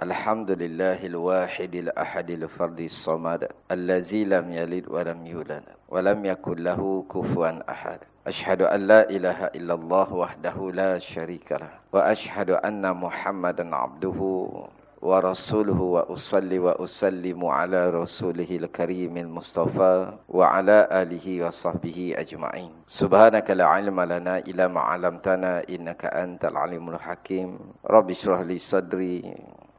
Alhamdulillahil wahidil ahadil fardis samad Allazi lam yalid walam yulad Walam yakullahu kufuan ahad. Ashhadu an la ilaha illallah wahdahu la sharika lah Wa ashhadu anna muhammadan abduhu Wa rasuluhu wa usalli wa usallimu ala rasulihil karimil mustafa Wa ala alihi wa sahbihi ajma'in. Subhanaka la ilma lana ila ma'alamtana Innaka anta al-alimul hakim. Rabbi syurah li sadri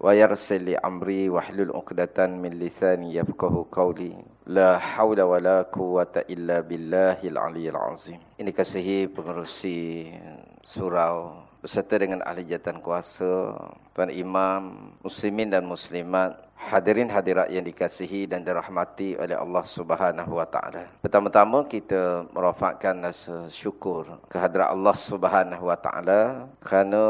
ويرسل لأمري وحلل أقدتان من لثاني يبكه قولي لا حول ولا قوة إلا بالله العلي العظيم Ini kasihi pengurusi eh, surau Berserta dengan ahli jatan kuasa Tuan Imam, Muslimin dan Muslimat hadirin hadirat yang dikasihi dan dirahmati oleh Allah Subhanahu wa taala. Pertama-tama kita merafakkan rasa syukur kehadrat Allah Subhanahu wa taala kerana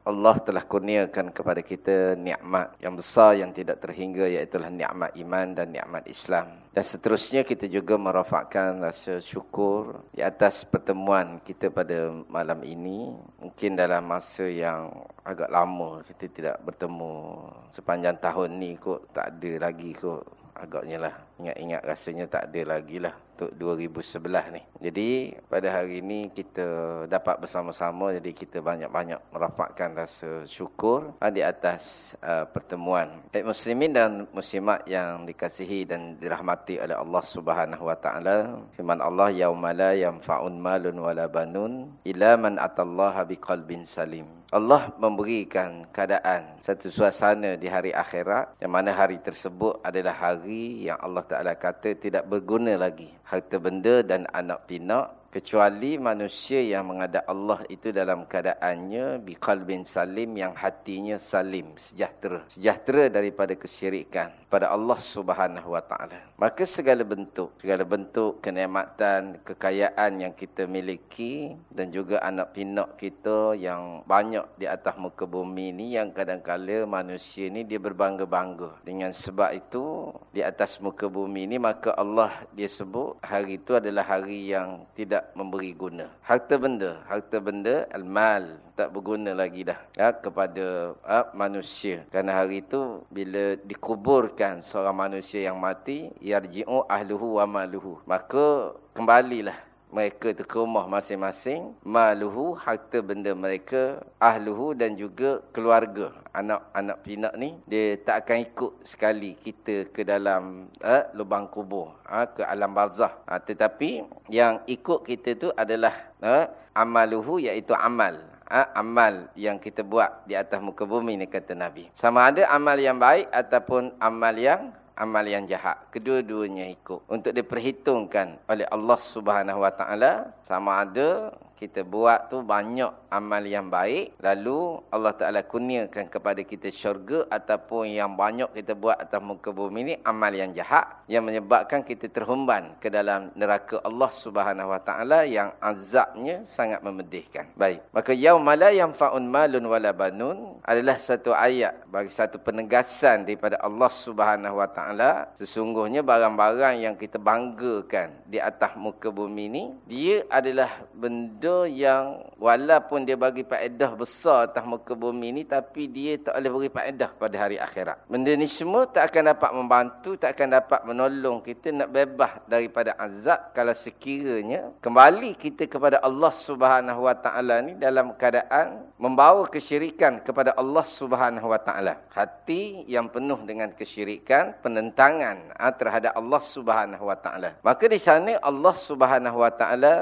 Allah telah kurniakan kepada kita nikmat yang besar yang tidak terhingga iaitu nikmat iman dan nikmat Islam. Dan seterusnya kita juga merafakkan rasa syukur di atas pertemuan kita pada malam ini. Mungkin dalam masa yang agak lama kita tidak bertemu sepanjang tahun ni kot tak ada lagi kot agaknya lah. Ingat-ingat rasanya tak ada lagi lah untuk 2011 ni. Jadi pada hari ini kita dapat bersama-sama jadi kita banyak-banyak merafakkan rasa syukur ha, di atas uh, pertemuan. Baik muslimin dan muslimat yang dikasihi dan dirahmati oleh Allah Subhanahu wa taala. Firman Allah yaumala yanfa'un malun wala banun ila man atallaha biqalbin salim. Allah memberikan keadaan satu suasana di hari akhirat yang mana hari tersebut adalah hari yang Allah Taala kata tidak berguna lagi harta benda dan anak pinak kecuali manusia yang menghadap Allah itu dalam keadaannya biqalbin salim yang hatinya salim sejahtera. Sejahtera daripada kesyirikan pada Allah Subhanahu wa taala. Maka segala bentuk segala bentuk kenikmatan kekayaan yang kita miliki dan juga anak pinak kita yang banyak di atas muka bumi ini yang kadang-kala manusia ini dia berbangga-bangga. Dengan sebab itu di atas muka bumi ini maka Allah dia sebut hari itu adalah hari yang tidak tidak memberi guna. Harta benda, harta benda al-mal tak berguna lagi dah ya, kepada ha, manusia. Kerana hari itu bila dikuburkan seorang manusia yang mati, yarji'u ahluhu wa maluhu. Maka kembalilah mereka itu ke rumah masing-masing maluhu harta benda mereka ahluhu dan juga keluarga. Anak-anak pinak ni dia tak akan ikut sekali kita ke dalam uh, lubang kubur uh, ke alam barzah. Uh, tetapi yang ikut kita tu adalah uh, amaluhu iaitu amal. Uh, amal yang kita buat di atas muka bumi ni kata nabi. Sama ada amal yang baik ataupun amal yang amal yang jahat. Kedua-duanya ikut. Untuk diperhitungkan oleh Allah Subhanahu Taala sama ada kita buat tu banyak amal yang baik lalu Allah Taala kurniakan kepada kita syurga ataupun yang banyak kita buat atas muka bumi ni amal yang jahat yang menyebabkan kita terhumban ke dalam neraka Allah Subhanahu Wa Taala yang azabnya sangat memedihkan. Baik. Maka yaumala yanfa'un malun wala banun adalah satu ayat bagi satu penegasan daripada Allah Subhanahu Wa Taala sesungguhnya barang-barang yang kita banggakan di atas muka bumi ni dia adalah benda benda yang walaupun dia bagi faedah besar atas muka bumi ni tapi dia tak boleh beri faedah pada hari akhirat. Benda ni semua tak akan dapat membantu, tak akan dapat menolong kita nak bebas daripada azab kalau sekiranya kembali kita kepada Allah Subhanahu Wa Taala ni dalam keadaan membawa kesyirikan kepada Allah Subhanahu Wa Taala. Hati yang penuh dengan kesyirikan, penentangan ha, terhadap Allah Subhanahu Wa Taala. Maka di sana Allah Subhanahu Wa Taala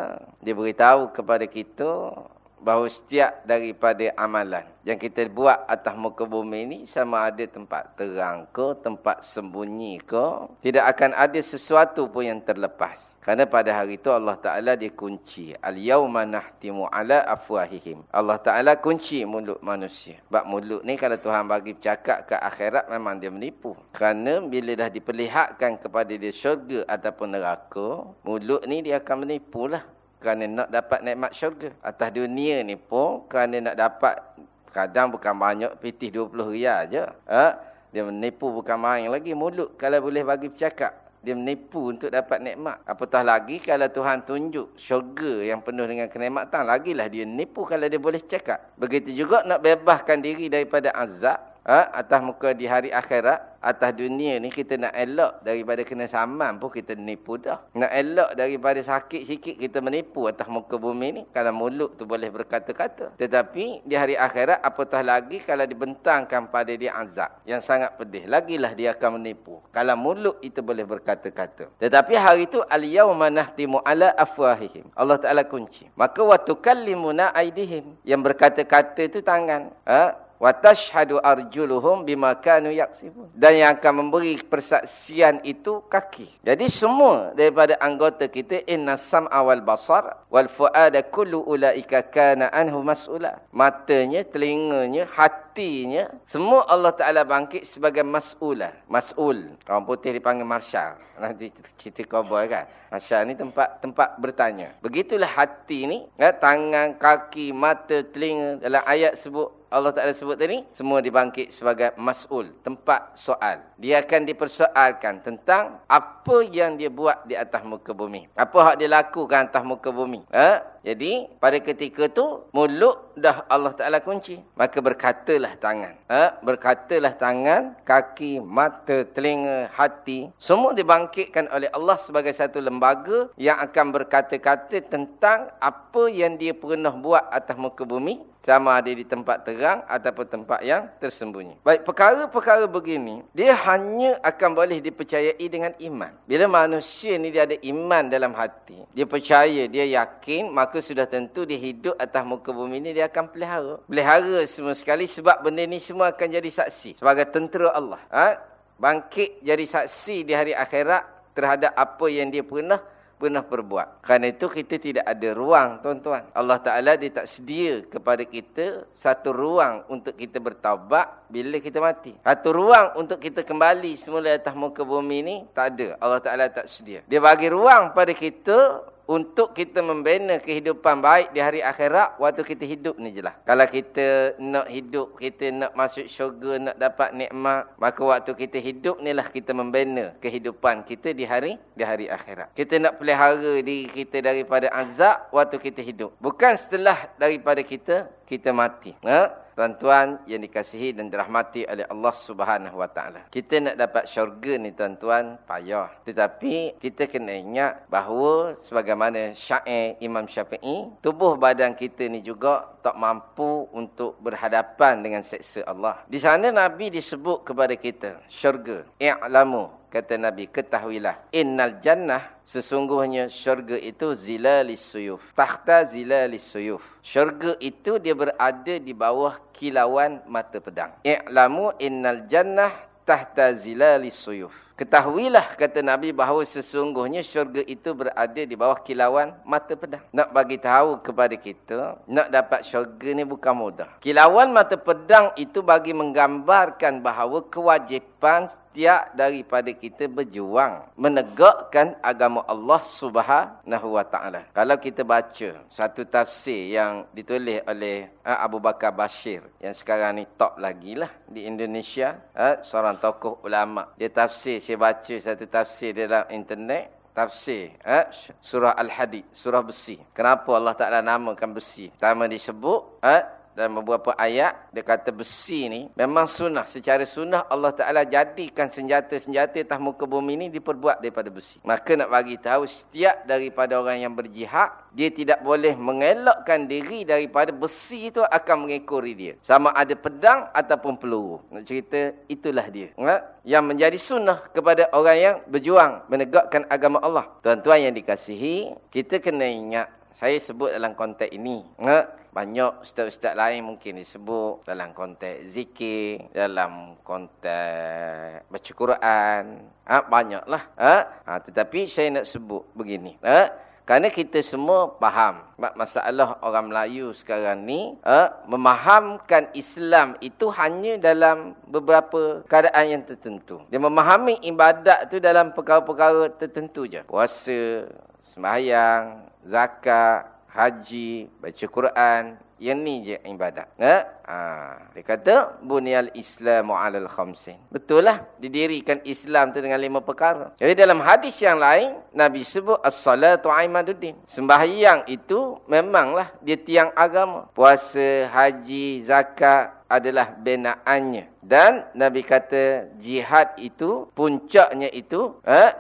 dia beritahu kepada kepada kita bahawa setiap daripada amalan yang kita buat atas muka bumi ini sama ada tempat terang ke, tempat sembunyi ke, tidak akan ada sesuatu pun yang terlepas. Karena pada hari itu Allah Taala dia kunci. Al-yauma nahtimu ala afwahihim. Allah Taala kunci mulut manusia. Bab mulut ni kalau Tuhan bagi bercakap ke akhirat memang dia menipu. Kerana bila dah diperlihatkan kepada dia syurga ataupun neraka, mulut ni dia akan menipulah kerana nak dapat nikmat syurga. Atas dunia ni pun kerana nak dapat kadang bukan banyak pitih 20 riyal aja. Ha? Dia menipu bukan main lagi mulut kalau boleh bagi bercakap. Dia menipu untuk dapat nikmat. Apatah lagi kalau Tuhan tunjuk syurga yang penuh dengan kenikmatan. Lagilah dia menipu kalau dia boleh cakap. Begitu juga nak bebaskan diri daripada azab. Ha? Atas muka di hari akhirat atas dunia ni kita nak elak daripada kena saman pun kita nipu dah. Nak elak daripada sakit sikit kita menipu atas muka bumi ni. Kalau mulut tu boleh berkata-kata. Tetapi di hari akhirat apatah lagi kalau dibentangkan pada dia azab. Yang sangat pedih. Lagilah dia akan menipu. Kalau mulut itu boleh berkata-kata. Tetapi hari itu al-yawma nahtimu ala afwahihim. Allah Ta'ala kunci. Maka wa tukallimuna aidihim. Yang berkata-kata itu tangan. Ha? Wa tashhadu arjuluhum bima kanu yaksibun. Dan yang akan memberi persaksian itu kaki. Jadi semua daripada anggota kita inna sam'a wal basar wal fuada kullu ulaika kana anhu mas'ula. Matanya telinganya hatinya semua Allah taala bangkit sebagai mas'ula. Mas'ul. Orang putih dipanggil marshal nanti cerita cowboy kan? Marshal ni tempat tempat bertanya. Begitulah hati ni ya, tangan kaki mata telinga. Dalam ayat sebut Allah Ta'ala sebut tadi, semua dibangkit sebagai mas'ul, tempat soal. Dia akan dipersoalkan tentang apa yang dia buat di atas muka bumi. Apa hak dia lakukan atas muka bumi. Ha? Jadi, pada ketika tu mulut dah Allah Ta'ala kunci. Maka berkatalah tangan. Ha? Berkatalah tangan, kaki, mata, telinga, hati. Semua dibangkitkan oleh Allah sebagai satu lembaga yang akan berkata-kata tentang apa yang dia pernah buat atas muka bumi sama ada di tempat terang ataupun tempat yang tersembunyi. Baik, perkara-perkara begini, dia hanya akan boleh dipercayai dengan iman. Bila manusia ni dia ada iman dalam hati, dia percaya, dia yakin, maka sudah tentu dia hidup atas muka bumi ni, dia akan pelihara. Pelihara semua sekali sebab benda ni semua akan jadi saksi sebagai tentera Allah. Ha? Bangkit jadi saksi di hari akhirat terhadap apa yang dia pernah pernah berbuat. Kerana itu kita tidak ada ruang tuan-tuan. Allah Ta'ala dia tak sedia kepada kita satu ruang untuk kita bertaubat bila kita mati. Satu ruang untuk kita kembali semula atas muka bumi ini tak ada. Allah Ta'ala tak sedia. Dia bagi ruang pada kita untuk kita membina kehidupan baik di hari akhirat waktu kita hidup ni jelah. Kalau kita nak hidup, kita nak masuk syurga, nak dapat nikmat, maka waktu kita hidup ni lah kita membina kehidupan kita di hari di hari akhirat. Kita nak pelihara diri kita daripada azab waktu kita hidup. Bukan setelah daripada kita kita mati. Ha? Tuan-tuan yang dikasihi dan dirahmati oleh Allah Subhanahu Taala. Kita nak dapat syurga ni tuan-tuan payah. Tetapi kita kena ingat bahawa sebagaimana syair Imam Syafi'i, tubuh badan kita ni juga tak mampu untuk berhadapan dengan seksa Allah. Di sana Nabi disebut kepada kita syurga. I'lamu kata Nabi ketahuilah. Innal jannah sesungguhnya syurga itu zilalis suyuf. Tahta zilalis suyuf. Syurga itu dia berada di bawah kilauan mata pedang. I'lamu innal jannah tahta zilalis suyuf Ketahuilah kata Nabi bahawa sesungguhnya syurga itu berada di bawah kilauan mata pedang. Nak bagi tahu kepada kita, nak dapat syurga ni bukan mudah. Kilauan mata pedang itu bagi menggambarkan bahawa kewajipan setiap daripada kita berjuang menegakkan agama Allah Subhanahu wa taala. Kalau kita baca satu tafsir yang ditulis oleh ha, Abu Bakar Bashir yang sekarang ni top lagi lah di Indonesia, ha, seorang tokoh ulama. Dia tafsir saya baca satu tafsir dalam internet. Tafsir eh, surah al-hadid surah besi. Kenapa Allah Taala namakan besi? Pertama disebut eh, dalam beberapa ayat dia kata besi ni memang sunnah. Secara sunnah Allah Taala jadikan senjata-senjata atas muka bumi ni diperbuat daripada besi. Maka nak bagi tahu setiap daripada orang yang berjihad dia tidak boleh mengelakkan diri daripada besi itu akan mengekori dia. Sama ada pedang ataupun peluru. Nak cerita itulah dia. Ha? yang menjadi sunnah kepada orang yang berjuang menegakkan agama Allah. Tuan-tuan yang dikasihi kita kena ingat saya sebut dalam konteks ini banyak ustaz-ustaz lain mungkin disebut dalam konteks zikir, dalam konteks baca Quran. Ha, banyaklah. Ha? Ha, tetapi saya nak sebut begini. Ha? Kerana kita semua faham masalah orang Melayu sekarang ni ha? memahamkan Islam itu hanya dalam beberapa keadaan yang tertentu. Dia memahami ibadat tu dalam perkara-perkara tertentu je. Puasa, sembahyang, zakat, haji, baca Quran, yang ni je ibadat. Ha? Ha. Dia kata, Bunyal Islamu alal khamsin. Betul lah, didirikan Islam tu dengan lima perkara. Jadi dalam hadis yang lain, Nabi sebut, As-salatu aimaduddin. Sembahyang itu memanglah dia tiang agama. Puasa, haji, zakat, adalah binaannya. Dan Nabi kata jihad itu, puncaknya itu, eh,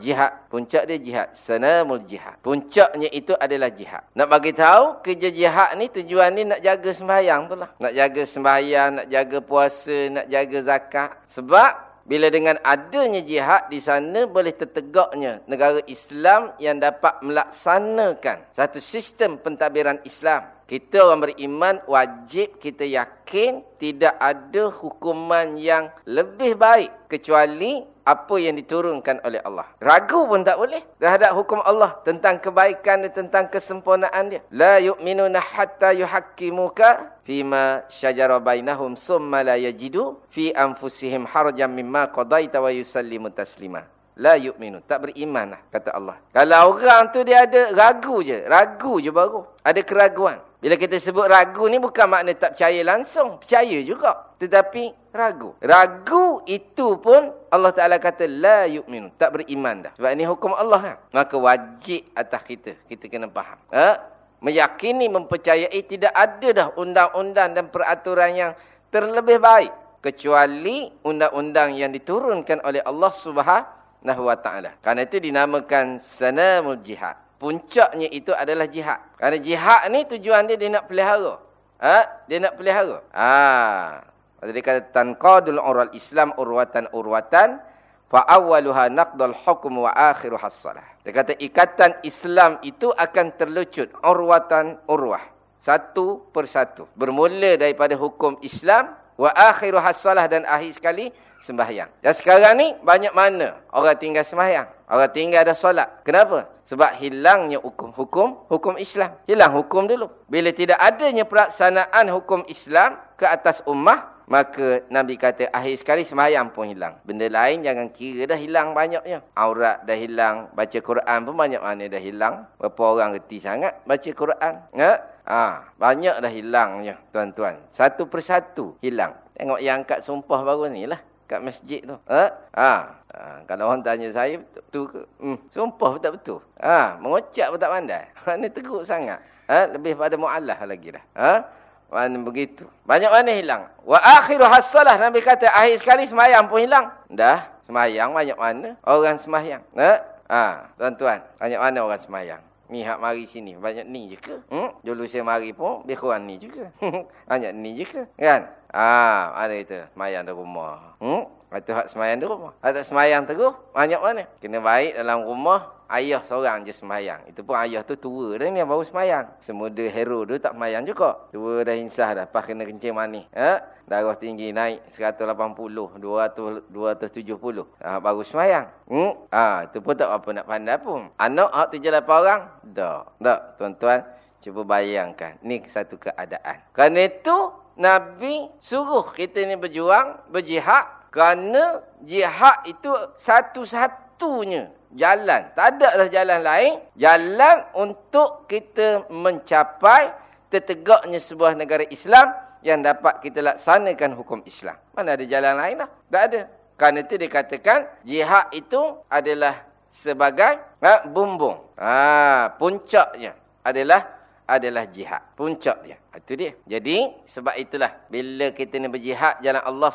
jihad. Puncak dia jihad. Senamul jihad. Puncaknya itu adalah jihad. Nak bagi tahu kerja jihad ni tujuan ni nak jaga sembahyang tu lah. Nak jaga sembahyang, nak jaga puasa, nak jaga zakat. Sebab bila dengan adanya jihad di sana boleh tertegaknya negara Islam yang dapat melaksanakan satu sistem pentadbiran Islam. Kita orang beriman wajib kita yakin tidak ada hukuman yang lebih baik kecuali apa yang diturunkan oleh Allah. Ragu pun tak boleh terhadap hukum Allah tentang kebaikan dan tentang kesempurnaan dia. La yu'minuna hatta yuhakkimuka fima syajara bainahum summa la yajidu fi anfusihim harajan mimma qadaita wa yusallimu taslima. La yu'minu. Tak beriman lah, kata Allah. Kalau orang tu dia ada ragu je. Ragu je baru. Ada keraguan. Bila kita sebut ragu ni bukan makna tak percaya langsung. Percaya juga. Tetapi ragu. Ragu itu pun Allah Ta'ala kata la yu'minu. Tak beriman dah. Sebab ini hukum Allah kan. Maka wajib atas kita. Kita kena faham. Ha? Meyakini, mempercayai tidak ada dah undang-undang dan peraturan yang terlebih baik. Kecuali undang-undang yang diturunkan oleh Allah Subhanahu Wa Ta'ala. Karena itu dinamakan sanamul jihad puncaknya itu adalah jihad. Kerana jihad ni tujuan dia dia nak pelihara. Ha? Dia nak pelihara. Ha. Dia kata tanqadul ural Islam urwatan urwatan fa awwaluha naqdul hukm wa akhiru hasalah. Dia kata ikatan Islam itu akan terlucut urwatan urwah. Satu persatu. Bermula daripada hukum Islam wa akhiru hasalah dan akhir sekali sembahyang. Dan sekarang ni banyak mana orang tinggal sembahyang. Orang tinggal ada solat. Kenapa? Sebab hilangnya hukum hukum Islam. Hilang hukum dulu. Bila tidak adanya pelaksanaan hukum Islam ke atas ummah, maka Nabi kata akhir sekali sembahyang pun hilang. Benda lain jangan kira dah hilang banyaknya. Aurat dah hilang, baca Quran pun banyak mana dah hilang. Berapa orang reti sangat baca Quran? Ya? Ha, banyak dah hilangnya, tuan-tuan. Satu persatu hilang. Tengok yang angkat sumpah baru ni lah kat masjid tu. Ha? Ha. ha. Kalau orang tanya saya, betul ke? Hmm. Sumpah betul betul. Ha. Mengucap pun tak pandai. Mana teruk sangat. Ha. Lebih pada mu'allah lagi dah. Ha. Mana begitu. Banyak mana hilang. Wa akhiru hasalah. Nabi kata, akhir sekali semayang pun hilang. Dah. Semayang banyak mana orang semayang. Ha. Ha. Tuan-tuan, banyak mana orang semayang. Ni hak mari sini. Banyak ni je ke? Hmm? Dulu saya mari pun, lebih kurang ni je ke? Banyak ni je ke? Kan? Ah, ada itu. Semayang di rumah. Hmm? Itu hak semayang di rumah. Ada semayang terus, banyak mana? Kena baik dalam rumah, ayah seorang je semayang. Itu pun ayah tu tua dah ni baru semayang. Semuda hero tu tak semayang juga. Tua dah insah dah. Pas kena kencing manis. Ha? Darah tinggi naik 180, 200, 270. Ha, baru semayang. Hmm? Ha, itu pun tak apa nak pandai pun. Anak hak tu je lah orang? Tak. Tak, tuan-tuan. Cuba bayangkan. Ni satu keadaan. Kerana itu, Nabi suruh kita ni berjuang, berjihad. Kerana jihad itu satu-satunya jalan. Tak ada lah jalan lain. Jalan untuk kita mencapai tertegaknya sebuah negara Islam yang dapat kita laksanakan hukum Islam. Mana ada jalan lain lah. Tak ada. Kerana itu dikatakan jihad itu adalah sebagai ha, bumbung. Ha, puncaknya adalah adalah jihad. Puncak dia. Itu dia. Jadi sebab itulah bila kita ni berjihad jalan Allah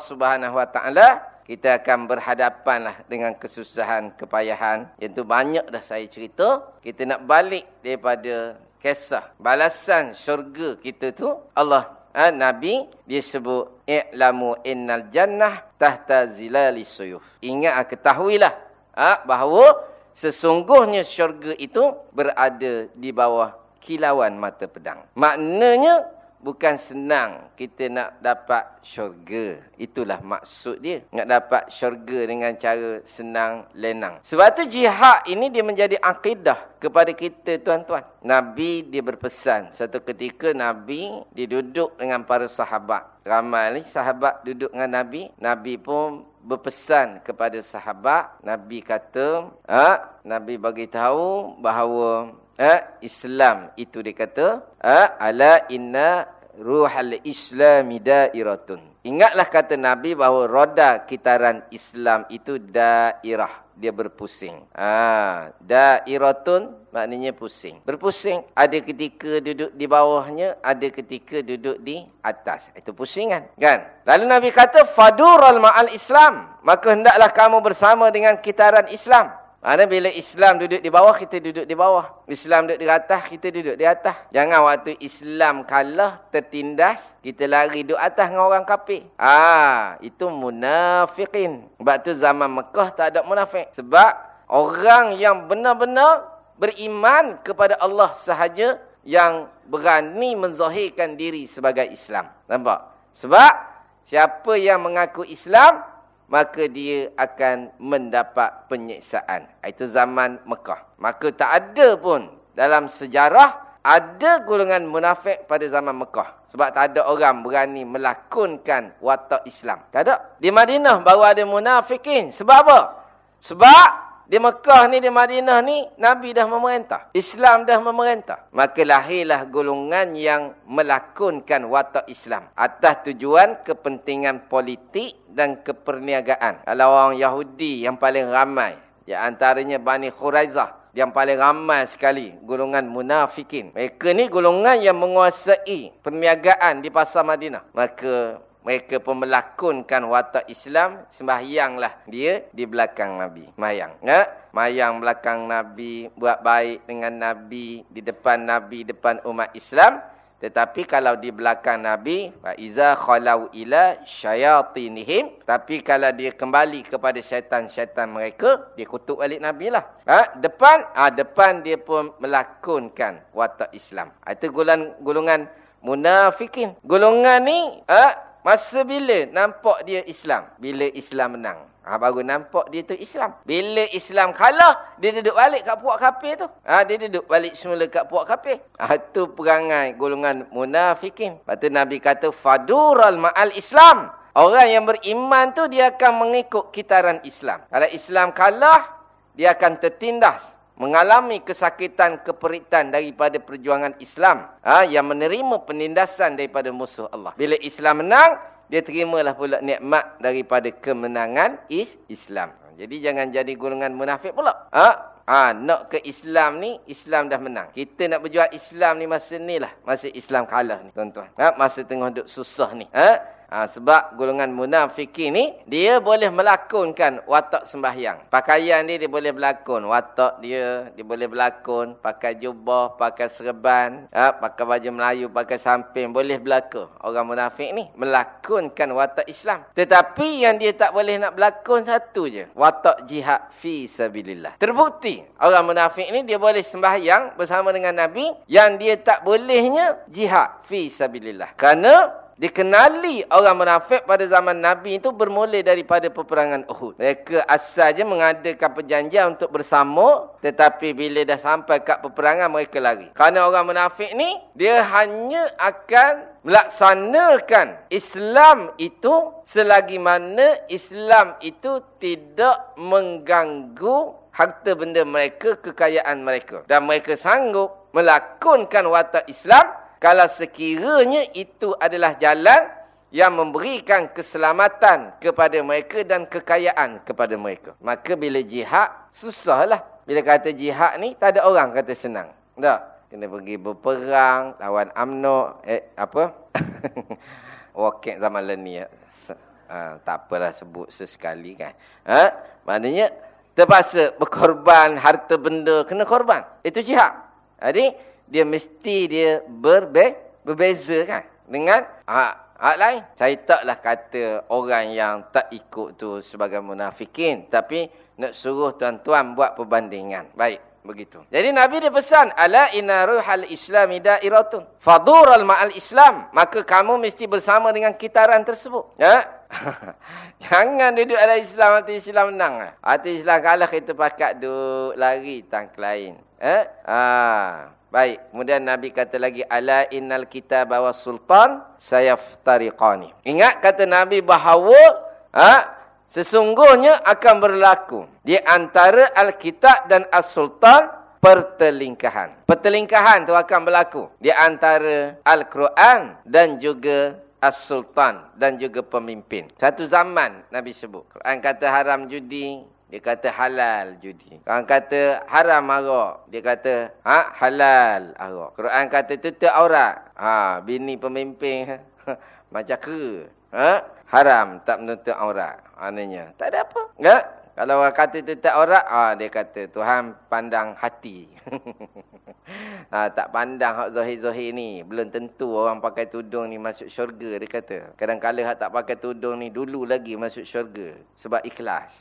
Taala kita akan berhadapan lah dengan kesusahan, kepayahan. Yang tu banyak dah saya cerita. Kita nak balik daripada kisah. Balasan syurga kita tu. Allah, ha, Nabi, dia sebut. I'lamu innal jannah tahta zilali suyuf. Ingat, ha, ketahuilah. Ha, bahawa sesungguhnya syurga itu berada di bawah kilauan mata pedang. Maknanya, bukan senang kita nak dapat syurga. Itulah maksud dia. Nak dapat syurga dengan cara senang lenang. Sebab tu jihad ini dia menjadi akidah kepada kita tuan-tuan. Nabi dia berpesan. Satu ketika Nabi dia duduk dengan para sahabat. Ramai ni sahabat duduk dengan Nabi. Nabi pun berpesan kepada sahabat. Nabi kata, ha? Nabi bagi tahu bahawa ha, Islam itu dia kata ha, ala inna ruhal islami dairatun Ingatlah kata Nabi bahawa roda kitaran Islam itu dairah. Dia berpusing. Ha, dairatun maknanya pusing. Berpusing. Ada ketika duduk di bawahnya, ada ketika duduk di atas. Itu pusingan. Kan? Lalu Nabi kata, Fadural ma'al Islam. Maka hendaklah kamu bersama dengan kitaran Islam. Mana bila Islam duduk di bawah, kita duduk di bawah. Islam duduk di atas, kita duduk di atas. Jangan waktu Islam kalah, tertindas, kita lari duduk atas dengan orang kafir. Ah, itu munafikin. Sebab tu zaman Mekah tak ada munafik. Sebab orang yang benar-benar beriman kepada Allah sahaja yang berani menzahirkan diri sebagai Islam. Nampak? Sebab siapa yang mengaku Islam, maka dia akan mendapat penyiksaan. Itu zaman Mekah. Maka tak ada pun dalam sejarah ada golongan munafik pada zaman Mekah. Sebab tak ada orang berani melakonkan watak Islam. Tak ada. Di Madinah baru ada munafikin. Sebab apa? Sebab di Mekah ni, di Madinah ni, Nabi dah memerintah. Islam dah memerintah. Maka lahirlah golongan yang melakonkan watak Islam. Atas tujuan kepentingan politik dan keperniagaan. Kalau orang Yahudi yang paling ramai. Di antaranya Bani Khuraizah. Yang paling ramai sekali. Golongan munafikin. Mereka ni golongan yang menguasai perniagaan di pasar Madinah. Maka mereka pun melakonkan watak Islam, sembahyanglah dia di belakang Nabi. Mayang. Ya? Mayang belakang Nabi, buat baik dengan Nabi, di depan Nabi, depan umat Islam. Tetapi kalau di belakang Nabi, iza khalau ila syayatinihim, tapi kalau dia kembali kepada syaitan-syaitan mereka, dia kutuk balik Nabi lah. Ha? Depan, ha, depan dia pun melakonkan watak Islam. Ha, itu golongan munafikin. Golongan ni, ha? Masa bila nampak dia Islam? Bila Islam menang. Ha, baru nampak dia tu Islam. Bila Islam kalah, dia duduk balik kat puak kafir tu. Ha, dia duduk balik semula kat puak kafir. Ha, tu perangai golongan munafikin. Lepas tu Nabi kata, Fadural ma'al Islam. Orang yang beriman tu, dia akan mengikut kitaran Islam. Kalau Islam kalah, dia akan tertindas mengalami kesakitan keperitan daripada perjuangan Islam ha, yang menerima penindasan daripada musuh Allah. Bila Islam menang, dia terimalah pula nikmat daripada kemenangan is Islam. Jadi jangan jadi golongan munafik pula. Ha? Ha, nak ke Islam ni, Islam dah menang. Kita nak berjuang Islam ni masa ni lah. Masa Islam kalah ni, tuan-tuan. Ha? Masa tengah duduk susah ni. Ha? Ha, sebab golongan munafiki ni, dia boleh melakonkan watak sembahyang. Pakaian dia, dia boleh berlakon. Watak dia, dia boleh berlakon. Pakai jubah, pakai serban. Ha, pakai baju Melayu, pakai samping. Boleh berlakon. Orang munafik ni, melakonkan watak Islam. Tetapi yang dia tak boleh nak berlakon satu je. Watak jihad fi sabilillah. Terbukti, orang munafik ni, dia boleh sembahyang bersama dengan Nabi. Yang dia tak bolehnya, jihad fi sabilillah. Kerana dikenali orang munafik pada zaman Nabi itu bermula daripada peperangan Uhud. Mereka asalnya mengadakan perjanjian untuk bersama tetapi bila dah sampai kat peperangan mereka lari. Kerana orang munafik ni dia hanya akan melaksanakan Islam itu selagi mana Islam itu tidak mengganggu harta benda mereka, kekayaan mereka. Dan mereka sanggup melakonkan watak Islam kalau sekiranya itu adalah jalan yang memberikan keselamatan kepada mereka dan kekayaan kepada mereka. Maka bila jihad, susahlah. Bila kata jihad ni, tak ada orang kata senang. Tak? Kena pergi berperang, lawan UMNO, eh, apa? Wakil zaman leni ya. Ha, tak apalah sebut sesekali kan. Ha? Maknanya, terpaksa berkorban harta benda, kena korban. Itu jihad. Jadi, dia mesti dia berbe berbeza kan dengan hak hak lain. Saya taklah kata orang yang tak ikut tu sebagai munafikin, tapi nak suruh tuan-tuan buat perbandingan. Baik, begitu. Jadi Nabi dia pesan, ala inna ruhal islami dairatun. Fadural ma'al islam, maka kamu mesti bersama dengan kitaran tersebut. Ya? Jangan duduk ada Islam, hati Islam menang. Hati Islam kalah kita pakat duduk lari tangk lain. Eh? Ah. Baik, kemudian Nabi kata lagi ala innal kitab wa sultan sayaftariqani. Ingat kata Nabi bahawa ha, sesungguhnya akan berlaku di antara al-kitab dan as-sultan pertelingkahan. Pertelingkahan tu akan berlaku di antara al-Quran dan juga as-sultan dan juga pemimpin. Satu zaman Nabi sebut. Quran kata haram judi, dia kata halal judi. Quran kata haram arak, dia kata ha halal arak. Quran kata tutup aurat. Ha bini pemimpin macam ke? Ha haram tak menutup aurat. Maknanya tak ada apa. Enggak? Kalau orang kata itu tak orang, ah, dia kata Tuhan pandang hati. ha, tak pandang hak zahir-zahir ni. Belum tentu orang pakai tudung ni masuk syurga, dia kata. Kadang-kadang hak tak pakai tudung ni dulu lagi masuk syurga. Sebab ikhlas.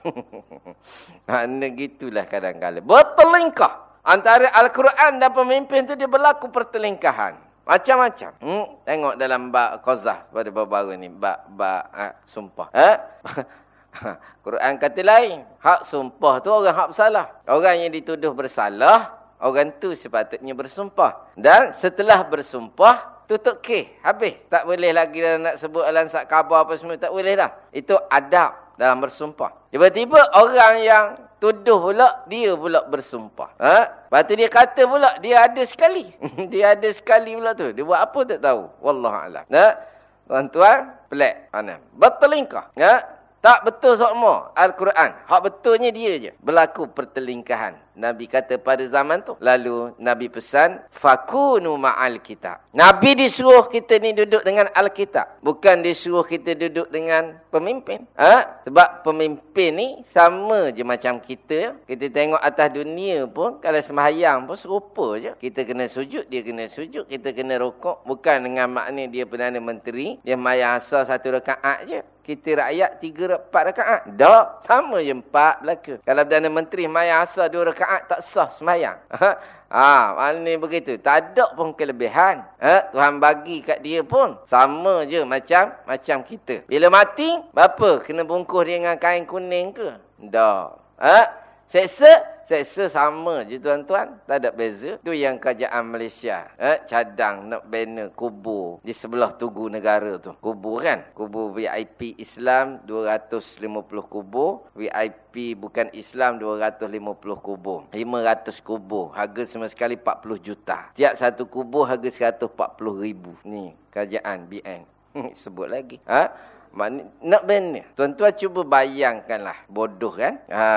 ha, gitulah kadang-kadang. Bertelingkah. Antara Al-Quran dan pemimpin tu dia berlaku pertelingkahan. Macam-macam. Hmm? Tengok dalam bak kozah pada baru-baru ni. Bak, bak, ha, sumpah. Ha? Ha, Quran kata lain. Hak sumpah tu orang hak bersalah. Orang yang dituduh bersalah, orang tu sepatutnya bersumpah. Dan setelah bersumpah, tutup ke. Habis. Tak boleh lagi nak sebut alam sak khabar apa semua. Tak boleh dah. Itu adab dalam bersumpah. Tiba-tiba orang yang tuduh pula, dia pula bersumpah. Ha? Lepas tu dia kata pula, dia ada sekali. dia ada sekali pula tu. Dia buat apa tak tahu. Wallahualam. Ha? Tuan-tuan, pelik. Bertelingkah. Ha? Tak betul semua Al-Quran. Hak betulnya dia je. Berlaku pertelingkahan. Nabi kata pada zaman tu. Lalu Nabi pesan. Fakunu ma'al kitab. Nabi disuruh kita ni duduk dengan Al-Kitab. Bukan disuruh kita duduk dengan pemimpin. Ha? Sebab pemimpin ni sama je macam kita. Kita tengok atas dunia pun. Kalau sembahyang pun serupa je. Kita kena sujud, dia kena sujud. Kita kena rokok. Bukan dengan makna dia Perdana Menteri. Dia mayang asal satu rekaat je. Kita rakyat tiga, empat rekaat. Tak. Sama je empat belaka. Kalau Perdana Menteri mayang asal dua rekaat rakaat tak sah sembahyang. Ha, maknanya begitu. Tak ada pun kelebihan. Ha, Tuhan bagi kat dia pun. Sama je macam macam kita. Bila mati, berapa? Kena bungkus dia dengan kain kuning ke? Tak. Ha? Seksa, Seksa sama je tuan-tuan. Tak ada beza. Itu yang kerajaan Malaysia. Eh, cadang nak banner kubur di sebelah tugu negara tu. Kubur kan? Kubur VIP Islam 250 kubur. VIP bukan Islam 250 kubur. 500 kubur. Harga semua sekali 40 juta. Tiap satu kubur harga 140 ribu. Ni kerajaan BN. Sebut lagi. Ha? Nak ban Tuan-tuan cuba bayangkanlah. Bodoh kan? Ha.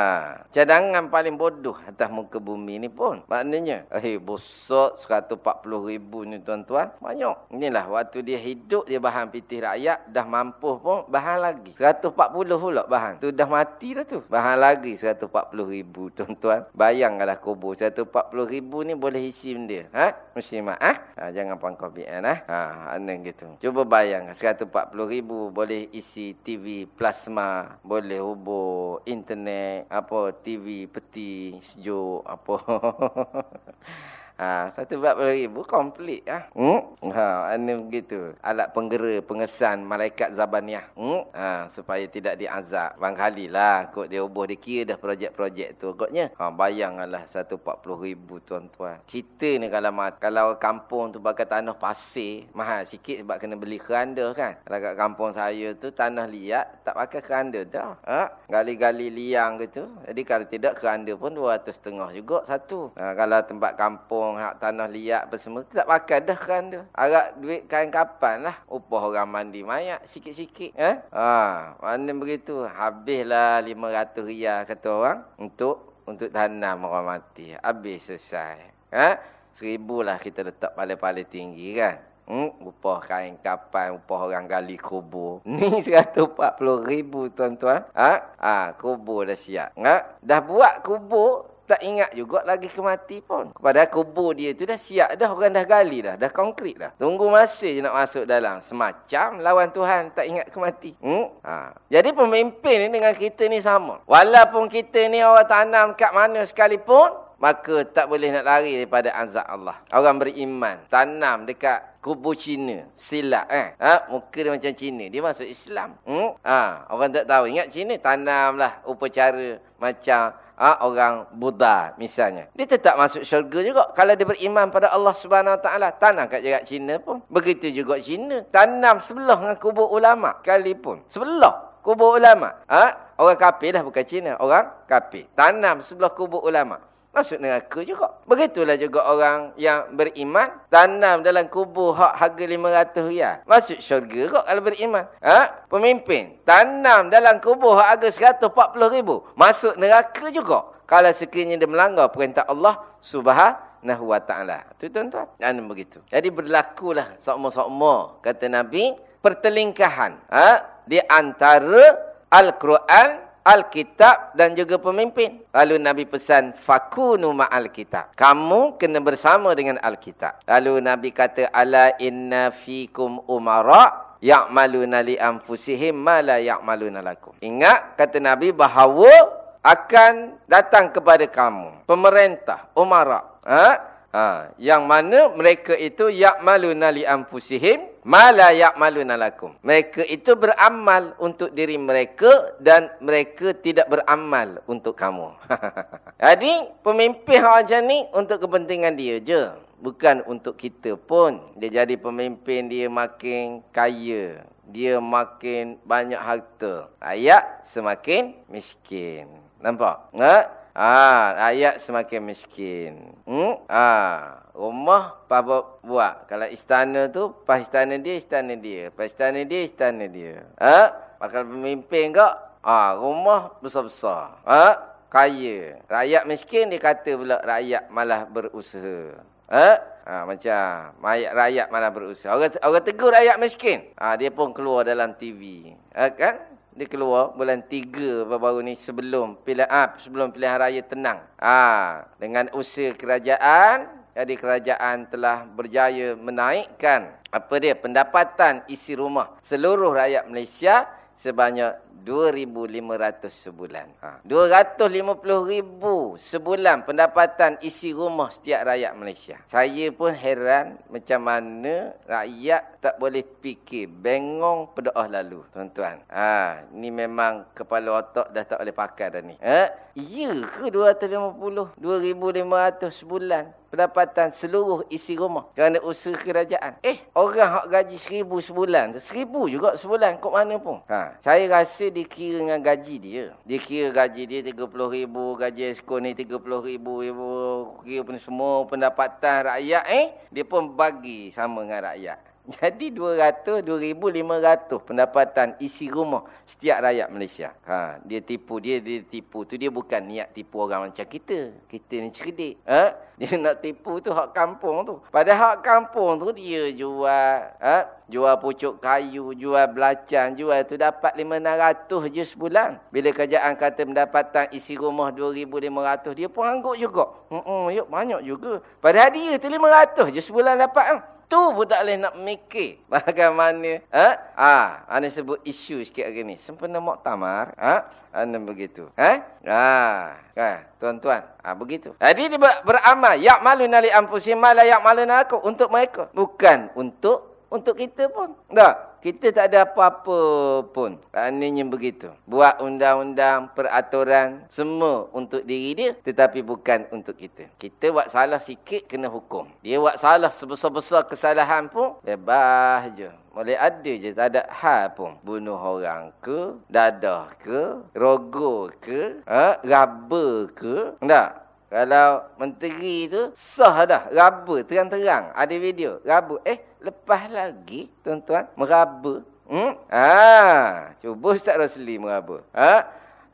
Cadangan paling bodoh atas muka bumi ni pun. Maknanya. Eh, bosok 140 ribu ni tuan-tuan. Banyak. Inilah waktu dia hidup, dia bahan pitih rakyat. Dah mampu pun, bahan lagi. 140 pula bahan. Tu dah mati dah tu. Bahan lagi 140 ribu tuan-tuan. Bayangkanlah kubur. 140 ribu ni boleh isi dia. Ha? Muslimah. Ha? ha jangan pangkau bian. Ha? Ha, gitu. Cuba bayang. 140 ribu boleh isi TV plasma, boleh hubung internet, apa TV peti sejuk, apa. Ha, satu bab ribu komplit ah. Hmm? Ha, ini begitu. Alat penggera pengesan malaikat zabaniah. Hmm? Ha, supaya tidak diazab. Bang kali lah kot dia ubuh dia kira dah projek-projek tu agaknya. Ha, bayanglah 140 ribu tuan-tuan. Kita ni kalau kalau kampung tu pakai tanah pasir, mahal sikit sebab kena beli keranda kan. Kalau kat kampung saya tu tanah liat tak pakai keranda dah. Ha? Gali-gali liang gitu. Jadi kalau tidak keranda pun 200 setengah juga satu. Ha, kalau tempat kampung kampung, hak tanah liat apa semua. Tak pakai dah kan tu. Agak duit kain kapan lah. Upah orang mandi mayat sikit-sikit. Eh? Ha, mana begitu. Habislah 500 riyal kata orang. Untuk untuk tanam orang mati. Habis selesai. Ha? Seribu lah kita letak paling-paling tinggi kan. Hmm, upah kain kapan, upah orang gali kubur. Ni 140 ribu tuan-tuan. Ha? Ha, kubur dah siap. Ha? Dah buat kubur, tak ingat juga lagi kemati pun. Kepada kubur dia tu dah siap dah. Orang dah gali dah. Dah konkret dah. Tunggu masa je nak masuk dalam. Semacam lawan Tuhan tak ingat kemati. Hmm? Ha. Jadi pemimpin ni dengan kita ni sama. Walaupun kita ni orang tanam kat mana sekalipun. Maka tak boleh nak lari daripada azab Allah. Orang beriman. Tanam dekat kubur Cina. Silap eh. Ha? Muka dia macam Cina. Dia masuk Islam. Hmm? Ha. Orang tak tahu. Ingat Cina tanamlah upacara macam ha, orang Buddha misalnya. Dia tetap masuk syurga juga. Kalau dia beriman pada Allah Subhanahu Taala, tanam kat jarak Cina pun. Begitu juga Cina. Tanam sebelah dengan kubur ulama sekalipun. Sebelah kubur ulama. Ha? Orang kafir lah bukan Cina. Orang kafir. Tanam sebelah kubur ulama. Masuk neraka juga. Begitulah juga orang yang beriman tanam dalam kubur hak harga 500 riyal. Masuk syurga kok kalau beriman. Ha? Pemimpin tanam dalam kubur hak harga 140 ribu. Masuk neraka juga. Kalau sekiranya dia melanggar perintah Allah subhanahu wa ta'ala. Itu tuan-tuan. Dan begitu. Jadi berlakulah sokmo-sokmo. Kata Nabi. Pertelingkahan. Ha? Di antara Al-Quran Alkitab dan juga pemimpin. Lalu Nabi pesan, Fakunu ma'al kitab. Kamu kena bersama dengan Alkitab. Lalu Nabi kata, Ala inna fikum umara' ya'maluna li anfusihim ma la ya'maluna lakum. Ingat, kata Nabi, bahawa akan datang kepada kamu. Pemerintah, umara' ha? Ha, yang mana mereka itu ya'maluna li anfusihim ma la ya'maluna lakum. Mereka itu beramal untuk diri mereka dan mereka tidak beramal untuk kamu. Jadi pemimpin macam ni untuk kepentingan dia je. Bukan untuk kita pun. Dia jadi pemimpin dia makin kaya. Dia makin banyak harta. Ayat semakin miskin. Nampak? Nggak? Ah, rakyat semakin miskin. Hmm? Ah, rumah apa buat? Kalau istana tu, pas istana dia, istana dia. Pas istana dia, istana dia. Ah, bakal pemimpin kak? Ah, rumah besar-besar. Ah, kaya. Rakyat miskin dia kata pula rakyat malah berusaha. Ah, ha, macam mayat rakyat malah berusaha. Orang orang tegur rakyat miskin. Ah, dia pun keluar dalam TV. Ah, kan? Dia keluar bulan 3 baru-baru ni sebelum pilihan ah, sebelum pilihan raya tenang. Ah, dengan usaha kerajaan, jadi kerajaan telah berjaya menaikkan apa dia pendapatan isi rumah seluruh rakyat Malaysia sebanyak 2,500 sebulan. Ha. 250,000 sebulan pendapatan isi rumah setiap rakyat Malaysia. Saya pun heran macam mana rakyat tak boleh fikir. Bengong pedoah lalu, tuan-tuan. Ha. Ni memang kepala otak dah tak boleh pakai dah ni. Ha. Ya ke 250? 2,500 sebulan pendapatan seluruh isi rumah kerana usaha kerajaan. Eh, orang hak gaji seribu sebulan tu, seribu juga sebulan kok mana pun. Ha, saya rasa dikira dengan gaji dia. Dia kira gaji dia tiga puluh ribu, gaji esko ni tiga puluh ribu, ibu kira pun semua pendapatan rakyat eh, dia pun bagi sama dengan rakyat. Jadi 200, 2,500 pendapatan isi rumah setiap rakyat Malaysia. Ha, dia tipu, dia dia tipu. Tu dia bukan niat tipu orang macam kita. Kita ni cerdik. Ha? Dia nak tipu tu hak kampung tu. Pada hak kampung tu dia jual ha? jual pucuk kayu, jual belacan, jual tu dapat 500 je sebulan. Bila kerajaan kata pendapatan isi rumah 2,500, dia pun angguk juga. Hmm, yuk banyak juga. Padahal dia tu 500 je sebulan dapat. Ha? Tu pun tak boleh nak mikir. Bagaimana? Ha? Ah, ha? Anda sebut isu sikit hari ni. Sempena muktamar. Ha? Anda begitu. Ha? Ha? Ha? Tuan-tuan. Ha, begitu. Jadi dia beramal. Yak malu nali ampusim malah yak malu aku. Untuk mereka. Bukan untuk untuk kita pun. Tak. Kita tak ada apa-apa pun. Maknanya begitu. Buat undang-undang, peraturan, semua untuk diri dia. Tetapi bukan untuk kita. Kita buat salah sikit, kena hukum. Dia buat salah sebesar-besar kesalahan pun, bebas je. Boleh ada je, tak ada hal pun. Bunuh orang ke, dadah ke, rogo ke, ha? raba ke. Tak? Kalau menteri tu sah dah. Raba terang-terang. Ada video. Raba. Eh lepas lagi tuan-tuan meraba. Hmm? Ah cuba Ustaz Rosli meraba. Ha?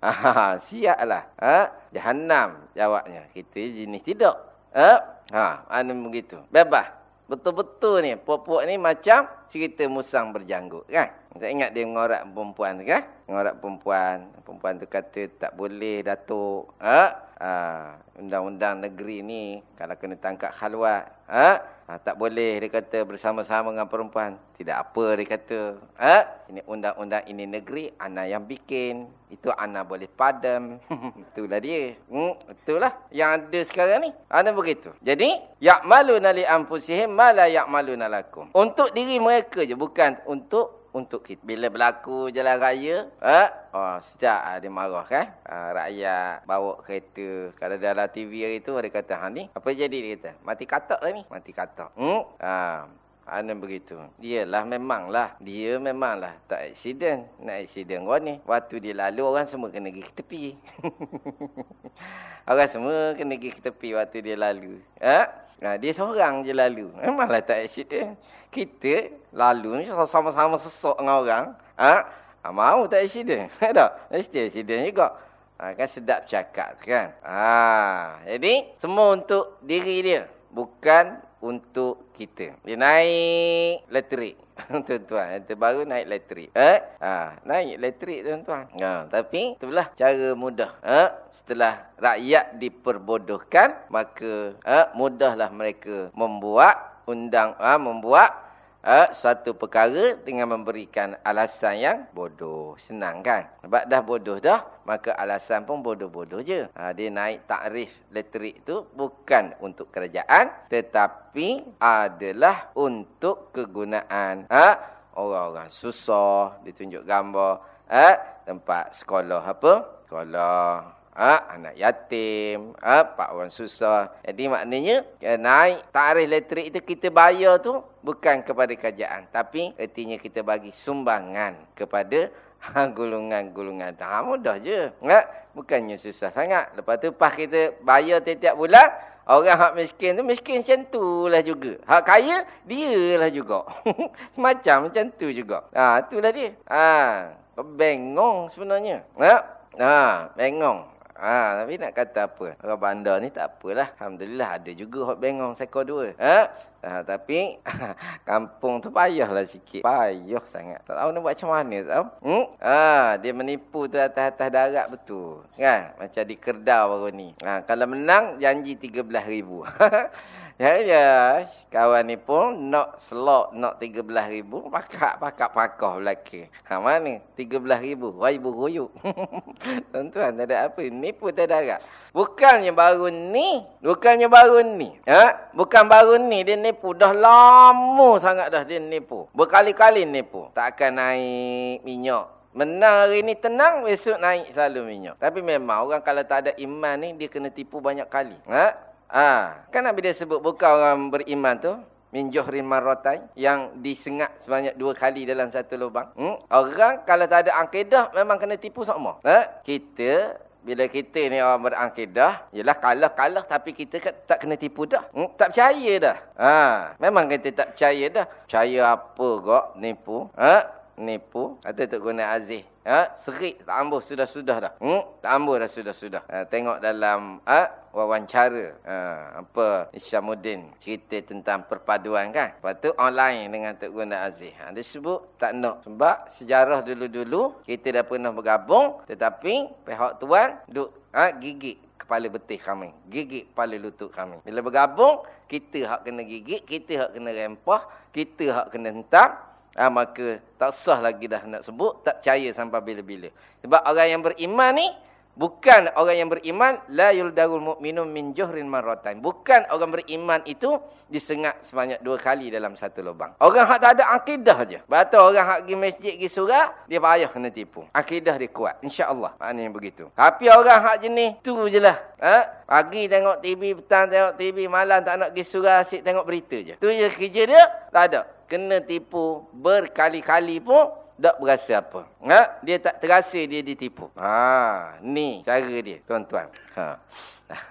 Ah siaplah. Ha? Jahanam jawabnya. Kita jenis tidak. Ha? Ha anu begitu. Bebas. Betul-betul ni. Puak-puak ni macam cerita musang berjanggut kan? Tak ingat dia mengorak perempuan kan mengorak perempuan. Perempuan tu kata tak boleh datuk. Ha? Ah, undang-undang negeri ni kalau kena tangkap khalwat ha? ha tak boleh dia kata bersama-sama dengan perempuan. Tidak apa dia kata. Ha? Ini undang-undang ini negeri ana yang bikin. Itu ana boleh padam. Itulah dia. Hmm itulah yang ada sekarang ni. Ana begitu. Jadi ya'maluna li anfusihim ma la ya'maluna lakum. Untuk diri mereka je bukan untuk untuk kita. Bila berlaku jalan raya, eh, oh, sejak uh, dia marah kan. Uh, rakyat bawa kereta. Kalau dalam TV hari tu, dia kata, ha ni, apa jadi dia kata? Mati katak lah ni. Mati katak. Hmm? Uh, Ana begitu. Dialah memanglah. Dia memanglah tak aksiden. Nak aksiden kau ni. Waktu dia lalu orang semua kena pergi ke tepi. orang semua kena pergi ke tepi waktu dia lalu. Ha? Nah, dia seorang je lalu. Memanglah tak aksiden. Kita lalu sama-sama sesok dengan orang. Ha? Ha, mau tak aksiden? Tak? Mesti aksiden juga. Ha, kan sedap cakap kan. Ha, jadi semua untuk diri dia. Bukan untuk kita. Dia naik elektrik. tuan-tuan, terbaru naik elektrik. Eh? Ha, naik elektrik tuan-tuan. Ha, tapi itulah cara mudah. Eh? Setelah rakyat diperbodohkan, maka eh, mudahlah mereka membuat undang ha, membuat uh, suatu perkara dengan memberikan alasan yang bodoh. Senang kan? Sebab dah bodoh dah, maka alasan pun bodoh-bodoh je. Ha, dia naik takrif elektrik tu bukan untuk kerajaan, tetapi adalah untuk kegunaan ha, orang-orang susah, ditunjuk gambar, ha, tempat sekolah apa? Sekolah ha, anak yatim, ha, pak orang susah. Jadi maknanya ya, naik tarikh elektrik itu kita bayar tu bukan kepada kerajaan. Tapi artinya kita bagi sumbangan kepada golongan-golongan. Ha, mudah je. Ha, bukannya susah sangat. Lepas tu pas kita bayar tiap-tiap bulan, orang hak miskin tu miskin macam tu lah juga. Hak kaya, dia lah juga. Semacam macam tu juga. Ha, itulah dia. Ha, bengong sebenarnya. Ha, ha bengong. Ha, tapi nak kata apa? Orang bandar ni tak apalah. Alhamdulillah ada juga hot bengong sekor dua. Ha? Ha tapi kampung tu payahlah sikit. Payah sangat. Tak tahu nak buat macam mana tahu. Hmm? Ha, dia menipu tu atas-atas darat betul. Kan? Macam di Kerbau baru ni. Ha, kalau menang janji 13,000. Ya, ya. Kawan ni pun nak slot, nak 13 ribu. Pakak-pakak pakah belakang. Ha, mana? 13 ribu. Ribu ruyuk. Tuan-tuan, tak ada apa. Ni pun tak agak. Bukannya baru ni. Bukannya baru ni. Ha? Bukan baru ni. Dia nipu. Dah lama sangat dah dia nipu. Berkali-kali nipu. Tak akan naik minyak. Menang hari ni tenang, besok naik selalu minyak. Tapi memang orang kalau tak ada iman ni, dia kena tipu banyak kali. Ha? Ah, kan Nabi dia sebut bukan orang beriman tu min juhrin marratain yang disengat sebanyak dua kali dalam satu lubang. Hmm? Orang kalau tak ada akidah memang kena tipu semua. Ha? Kita bila kita ni orang berakidah, ialah kalah-kalah tapi kita tak kena tipu dah. Hmm? Tak percaya dah. Ha, memang kita tak percaya dah. Percaya apa kok nipu? Ha? Nipu. Kata Tok Guna Aziz. Ha? Serik tak ambuh sudah-sudah dah. Hmm? Tak ambuh dah sudah-sudah. Ha, tengok dalam ha? wawancara ha, apa Isyamuddin cerita tentang perpaduan kan. Lepas tu online dengan Tok Guna Aziz. Ha, dia sebut tak nak. Sebab sejarah dulu-dulu kita dah pernah bergabung tetapi pihak tuan duk ha, gigit kepala betih kami. Gigit kepala lutut kami. Bila bergabung, kita hak kena gigit, kita hak kena rempah, kita hak kena hentam. Ha, maka tak sah lagi dah nak sebut, tak percaya sampai bila-bila. Sebab orang yang beriman ni, Bukan orang yang beriman la yuldarul mu'minun min juhrin marratan. Bukan orang beriman itu disengat sebanyak dua kali dalam satu lubang. Orang hak tak ada akidah aja. Batu orang hak pergi masjid pergi surah, dia payah kena tipu. Akidah dia kuat. Insya-Allah. Maknanya begitu. Tapi orang hak jenis tu jelah. Ha? Pagi tengok TV, petang tengok TV, malam tak nak pergi surah, asyik tengok berita je. Tu je kerja dia, tak ada. Kena tipu berkali-kali pun tak berasa apa. Ha? Dia tak terasa dia ditipu. Ha, ni cara dia, tuan-tuan. Ha.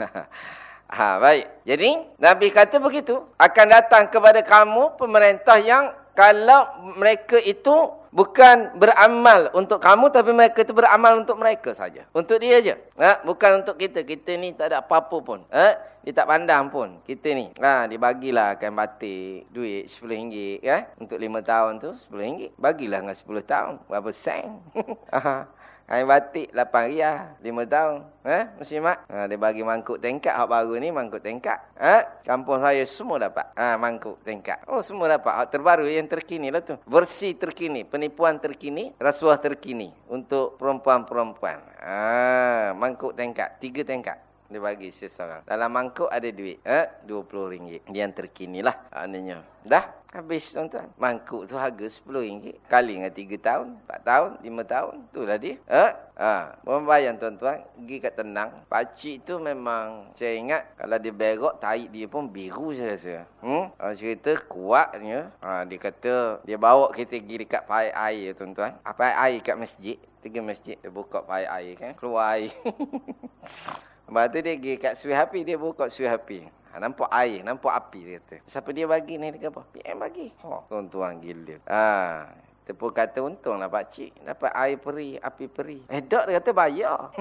ha, baik. Jadi, Nabi kata begitu. Akan datang kepada kamu pemerintah yang kalau mereka itu bukan beramal untuk kamu tapi mereka itu beramal untuk mereka saja. Untuk dia aja. Ha? bukan untuk kita. Kita ni tak ada apa-apa pun. Ha? Dia tak pandang pun. Kita ni ha dibagilah akan batik duit RM10 ya. Untuk 5 tahun tu RM10. Bagilah dengan 10 tahun. Berapa sen? Kain batik 8 riyah, 5 tahun. Eh, muslimat. Ha, dia bagi mangkuk tingkat hak baru ni mangkuk tingkat. Eh, kampung saya semua dapat. Ha, mangkuk tingkat. Oh, semua dapat. Hak terbaru yang terkini lah tu. Versi terkini, penipuan terkini, rasuah terkini untuk perempuan-perempuan. Ha, mangkuk tingkat, tiga tingkat dia bagi seseorang. Dalam mangkuk ada duit. Eh, RM20. Dia yang terkini lah. Maknanya. Dah. Habis tuan-tuan. Mangkuk tu harga RM10. Kali dengan 3 tahun, 4 tahun, 5 tahun. Itulah dia. Eh? Ha. Membayang tuan-tuan. Pergi kat tenang. Pakcik tu memang, saya ingat, kalau dia berok, tarik dia pun biru saya rasa. Hmm? Ha, cerita kuatnya. Ha, dia kata dia bawa kita pergi dekat paip air tuan-tuan. Apa ha, air kat masjid. Tiga masjid dia buka paip air kan. Keluar air. Lepas tu dia pergi kat suih api. Dia buka suih api. Ha, nampak air. Nampak api dia kata. Siapa dia bagi ni? Dia apa? PM bagi. Oh, tuan-tuan gila. Ha, pun kata untunglah pakcik. Dapat air peri. Api peri. Eh dok dia kata bayar.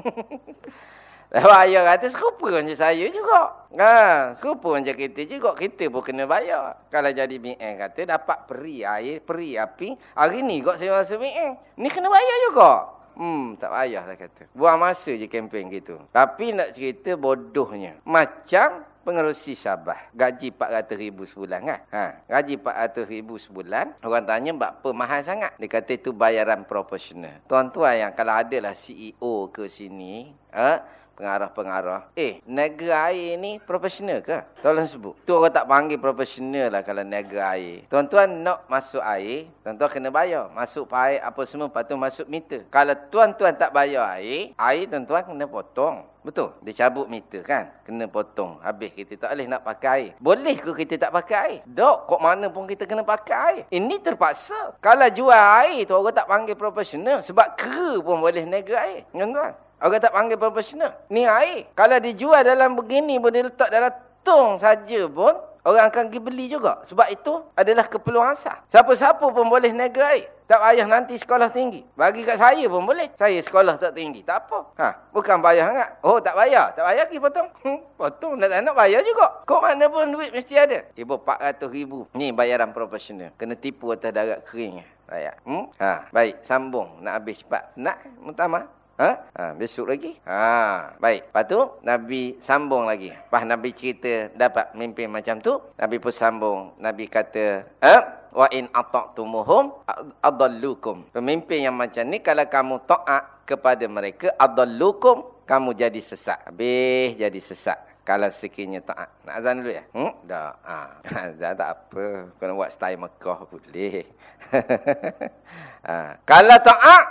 Bayar kata serupa macam saya juga. Ha, serupa macam kita juga. Kita pun kena bayar. Kalau jadi BN kata dapat peri air, peri api. Hari ni kok saya rasa BN. Ni kena bayar juga. Hmm, tak payah lah kata. Buang masa je kempen gitu. Tapi nak cerita bodohnya. Macam pengerusi Syabah. Gaji 400 ribu sebulan kan? Ha, gaji 400 ribu sebulan. Orang tanya apa mahal sangat. Dia kata itu bayaran proporsional. Tuan-tuan yang kalau adalah CEO ke sini. Ha, pengarah-pengarah. Eh, negara air ni profesional ke? Tolong sebut. Tu orang tak panggil profesional lah kalau negara air. Tuan-tuan nak masuk air, tuan-tuan kena bayar. Masuk air apa semua, lepas tu masuk meter. Kalau tuan-tuan tak bayar air, air tuan-tuan kena potong. Betul? Dia cabut meter kan? Kena potong. Habis kita tak boleh nak pakai air. Boleh ke kita tak pakai air? Dok, kok mana pun kita kena pakai air. Ini terpaksa. Kalau jual air tu orang tak panggil profesional. Sebab kera pun boleh negara air. Tuan-tuan. Orang tak panggil profesional. Ni air. Kalau dijual dalam begini pun dia letak dalam tong saja pun. Orang akan pergi beli juga. Sebab itu adalah keperluan asal. Siapa-siapa pun boleh negara air. Tak payah nanti sekolah tinggi. Bagi kat saya pun boleh. Saya sekolah tak tinggi. Tak apa. Ha, bukan bayar sangat. Oh tak bayar. Tak bayar lagi potong. Hmm, potong. Nak tak nak bayar juga. Kok mana pun duit mesti ada. Ibu 400 ribu. Ni bayaran profesional. Kena tipu atas darat kering. Rakyat. Hmm? Ha, baik. Sambung. Nak habis cepat. Nak? Mutamah? Ha? ha? Besok lagi. Ha. Baik. Lepas tu, Nabi sambung lagi. Lepas Nabi cerita dapat mimpi macam tu. Nabi pun sambung. Nabi kata, ha? Wa in ata'tumuhum adallukum. Pemimpin yang macam ni, kalau kamu ta'at kepada mereka, adallukum, kamu jadi sesak. Habis jadi sesak. Kalau sekiranya taat. Nak azan dulu ya? Hmm? Dah. Ha. Azan tak apa. Kau nak buat style Mekah boleh. ha. Kalau taat,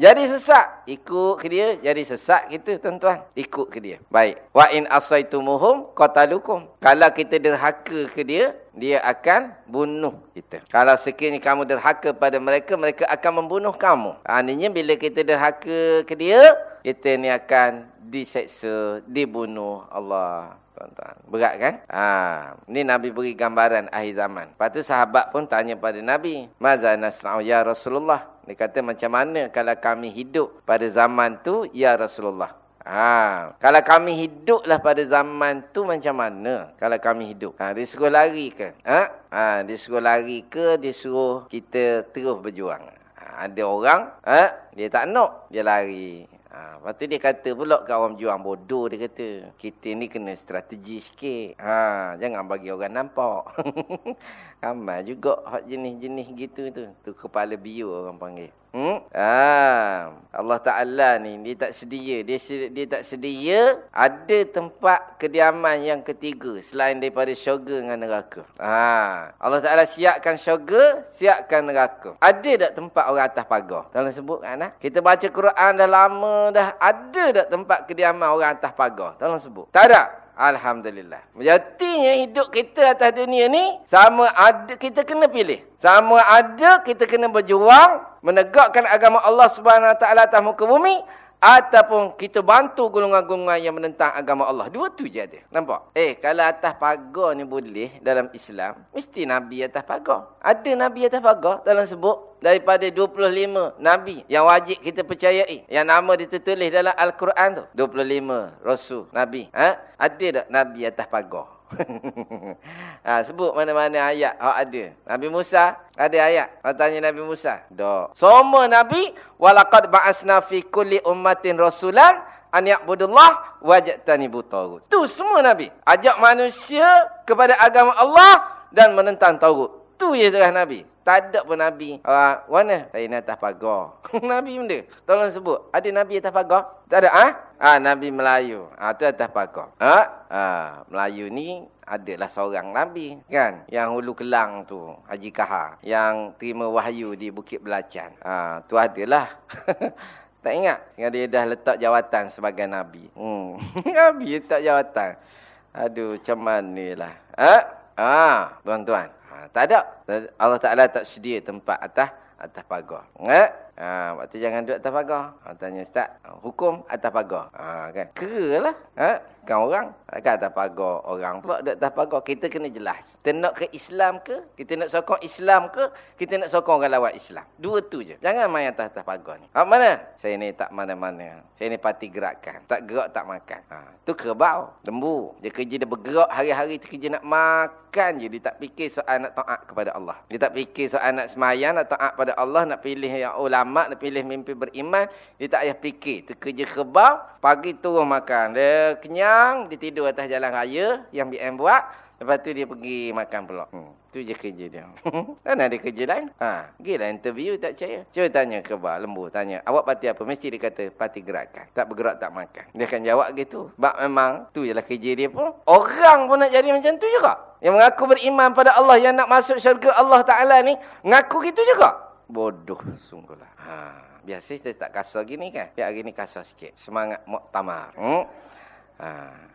jadi sesat. Ikut ke dia. Jadi sesat kita tuan-tuan. Ikut ke dia. Baik. Wa in asaitumuhum qatalukum. Kalau kita derhaka ke dia. Dia akan bunuh kita. Kalau sekiranya kamu derhaka pada mereka. Mereka akan membunuh kamu. Artinya bila kita derhaka ke dia. Kita ni akan diseksa. Dibunuh Allah. Tuan-tuan. Berat kan? Ha. Ini Nabi beri gambaran akhir zaman. Lepas tu sahabat pun tanya pada Nabi. Maza nasra'u ya Rasulullah. Dia kata macam mana kalau kami hidup pada zaman tu ya Rasulullah. Ha, kalau kami hiduplah pada zaman tu macam mana kalau kami hidup? Ha, dia suruh lari ke? Ha? Ha, dia suruh lari ke dia suruh kita terus berjuang? Ha, ada orang ha, dia tak nak dia lari. Ha, lepas tu dia kata pula kat orang juang bodoh dia kata. Kita ni kena strategi sikit. Ha, jangan bagi orang nampak. Ramai juga jenis-jenis gitu tu. Tu kepala bio orang panggil. Hmm? Ah, Allah Ta'ala ni, dia tak sedia. Dia, dia tak sedia ada tempat kediaman yang ketiga selain daripada syurga dengan neraka. Ah, Allah Ta'ala siapkan syurga, siapkan neraka. Ada tak tempat orang atas pagar? Tolong sebut kan? Ah? Kita baca Quran dah lama dah. Ada tak tempat kediaman orang atas pagar? Tolong sebut. Tak ada. Alhamdulillah. Artinya hidup kita atas dunia ni sama ada kita kena pilih. Sama ada kita kena berjuang menegakkan agama Allah Subhanahu Wa Taala atas muka bumi ataupun kita bantu golongan-golongan yang menentang agama Allah. Dua tu je ada. Nampak? Eh, kalau atas pagar ni boleh dalam Islam, mesti Nabi atas pagar. Ada Nabi atas pagar dalam sebut daripada 25 Nabi yang wajib kita percayai. Yang nama ditulis dalam Al-Quran tu. 25 Rasul Nabi. Ha? Ada tak Nabi atas pagar? ha, sebut mana-mana ayat yang ada. Nabi Musa ada ayat. Orang tanya Nabi Musa. Dok. Semua Nabi. Walakad ba'asna fi kulli ummatin rasulan. An ya'budullah wajatani butarut. Itu semua Nabi. Ajak manusia kepada agama Allah. Dan menentang Taurut. Itu je terah Nabi. Tak ada pun Nabi. Uh, mana? Saya ni atas pagar. Nabi benda. Tolong sebut. Ada Nabi atas pagar? Tak ada. Ah, ha? Ha, Nabi Melayu. Ah, ha, tu atas pagar. Ha? Ha, Melayu ni adalah seorang Nabi. Kan? Yang hulu kelang tu. Haji Kahar. Yang terima wahyu di Bukit Belacan. Ha, tu adalah. tak ingat? Yang dia dah letak jawatan sebagai Nabi. Hmm. Nabi letak jawatan. Aduh, macam mana lah. Ha? Ah, tuan-tuan. Ha, tak ada. Allah Taala tak sedia tempat atas atas pagar. Eh? Ha, waktu jangan duduk atas pagar. Ha, tanya ustaz, hukum atas pagar. Ha, kan? Keralah. Ha? Kan orang. Kan atas pagar. Orang pula duduk atas pagar. Kita kena jelas. Kita nak ke Islam ke? Kita nak sokong Islam ke? Kita nak sokong orang lawat Islam. Dua tu je. Jangan main atas atas pagar ni. Ha, mana? Saya ni tak mana-mana. Saya ni parti gerakan. Tak gerak tak makan. Ha, tu kerbau. Lembu. Dia kerja dia bergerak hari-hari. Dia kerja nak makan je. Dia tak fikir soal nak taat kepada Allah. Dia tak fikir soal nak semayang, nak taat pada Allah, nak pilih yang ulama nak pilih mimpi beriman, dia tak payah fikir. Kerja kebab, pagi turun makan. Dia kenyang, dia tidur atas jalan raya yang BM buat. Lepas tu dia pergi makan pula. Hmm. Tu je kerja dia. kan ada kerja lain? Ha. Pergilah interview tak percaya. Cuba tanya kebab, lembu. Tanya, awak parti apa? Mesti dia kata parti gerakan. Tak bergerak, tak makan. Dia akan jawab gitu. Sebab memang tu je lah kerja dia pun. Orang pun nak jadi macam tu juga. Yang mengaku beriman pada Allah, yang nak masuk syurga Allah Ta'ala ni, mengaku gitu juga. Bodoh sungguhlah. Ha, biasa kita tak kasar gini kan? Biar hari ni kasar sikit. Semangat muktamar. Hmm? Ha,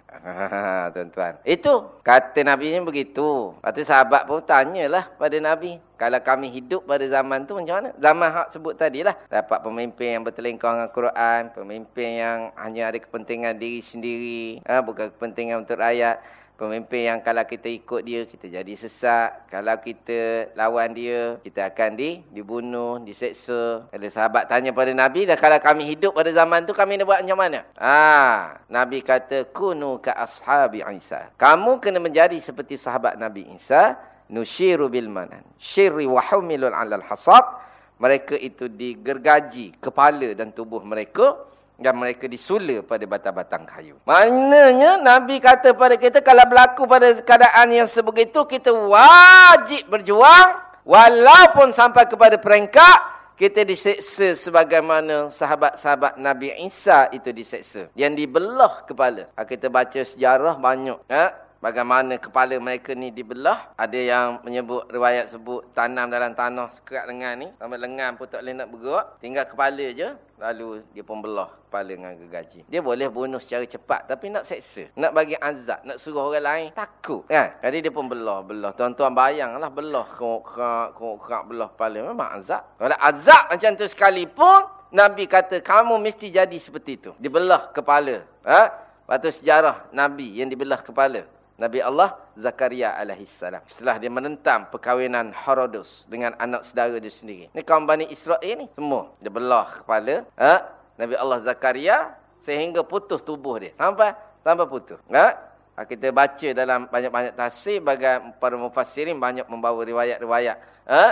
tuan-tuan. Itu kata Nabi ni begitu. Lepas tu sahabat pun tanyalah pada Nabi. Kalau kami hidup pada zaman tu macam mana? Zaman hak sebut tadi lah. Dapat pemimpin yang bertelingkong dengan Quran. Pemimpin yang hanya ada kepentingan diri sendiri. Ha, bukan kepentingan untuk rakyat. Pemimpin yang kalau kita ikut dia, kita jadi sesat. Kalau kita lawan dia, kita akan di, dibunuh, diseksa. Ada sahabat tanya pada Nabi, dah kalau kami hidup pada zaman tu, kami nak buat macam mana? Ah, Nabi kata, Kunu ka ashabi Isa. Kamu kena menjadi seperti sahabat Nabi Isa. Nushiru bil manan. Shirri wa humilun alal hasab. Mereka itu digergaji kepala dan tubuh mereka dan mereka disula pada batang-batang kayu. Maknanya Nabi kata pada kita kalau berlaku pada keadaan yang sebegitu kita wajib berjuang walaupun sampai kepada peringkat kita diseksa sebagaimana sahabat-sahabat Nabi Isa itu diseksa yang dibelah kepala. Kita baca sejarah banyak, ha? Bagaimana kepala mereka ni dibelah. Ada yang menyebut, riwayat sebut, tanam dalam tanah sekerat lengan ni. Sampai lengan pun tak boleh nak bergerak. Tinggal kepala je. Lalu dia pun belah kepala dengan gergaji. Dia boleh bunuh secara cepat. Tapi nak seksa. Nak bagi azab. Nak suruh orang lain. Takut. Kan? Jadi dia pun belah. Belah. Tuan-tuan bayanglah belah. Kok belah kepala. Memang azab. Kalau azab macam tu sekalipun. Nabi kata, kamu mesti jadi seperti itu. Dibelah kepala. Ha? Lepas sejarah Nabi yang dibelah kepala. Nabi Allah Zakaria alaihissalam. Setelah dia menentang perkahwinan Herodos dengan anak saudara dia sendiri. Ini kaum Bani Israel ni semua. Dia belah kepala. Ha? Nabi Allah Zakaria sehingga putus tubuh dia. Sampai sampai putus. Ha? ha kita baca dalam banyak-banyak tafsir. Bagi para mufassirin banyak membawa riwayat-riwayat. Ha?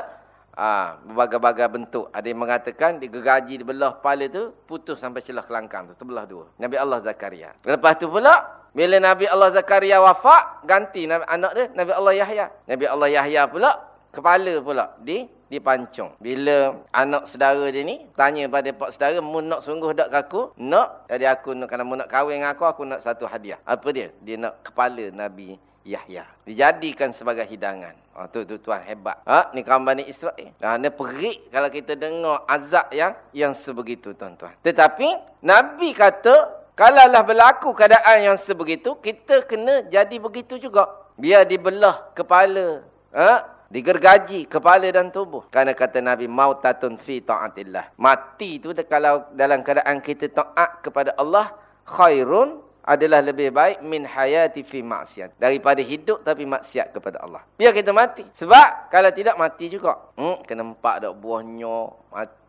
Ha, berbagai-bagai bentuk. Ada yang mengatakan digegaji di belah kepala tu. Putus sampai celah kelangkang tu. Terbelah dua. Nabi Allah Zakaria. Lepas tu pula. Bila Nabi Allah Zakaria wafat, ganti anak dia, Nabi Allah Yahya. Nabi Allah Yahya pula, kepala pula, di dipancung. Bila anak saudara dia ni, tanya pada pak saudara, mu nak sungguh tak aku? Nak. Jadi aku nak, kalau mu nak kahwin dengan aku, aku nak satu hadiah. Apa dia? Dia nak kepala Nabi Yahya. Dijadikan sebagai hidangan. Ha, tu, tu tuan hebat. Ha, ni kaum Bani Israel. Ha, ni perik kalau kita dengar azab yang yang sebegitu tuan-tuan. Tetapi Nabi kata Kalaulah berlaku keadaan yang sebegitu, kita kena jadi begitu juga. Biar dibelah kepala. Ha? Digergaji kepala dan tubuh. Kerana kata Nabi, Mautatun fi ta'atillah. Mati tu kalau dalam keadaan kita ta'at kepada Allah, khairun adalah lebih baik min hayati fi maksiat daripada hidup tapi maksiat kepada Allah. Biar kita mati. Sebab kalau tidak mati juga. Hmm, kena empak dak buahnya, mati,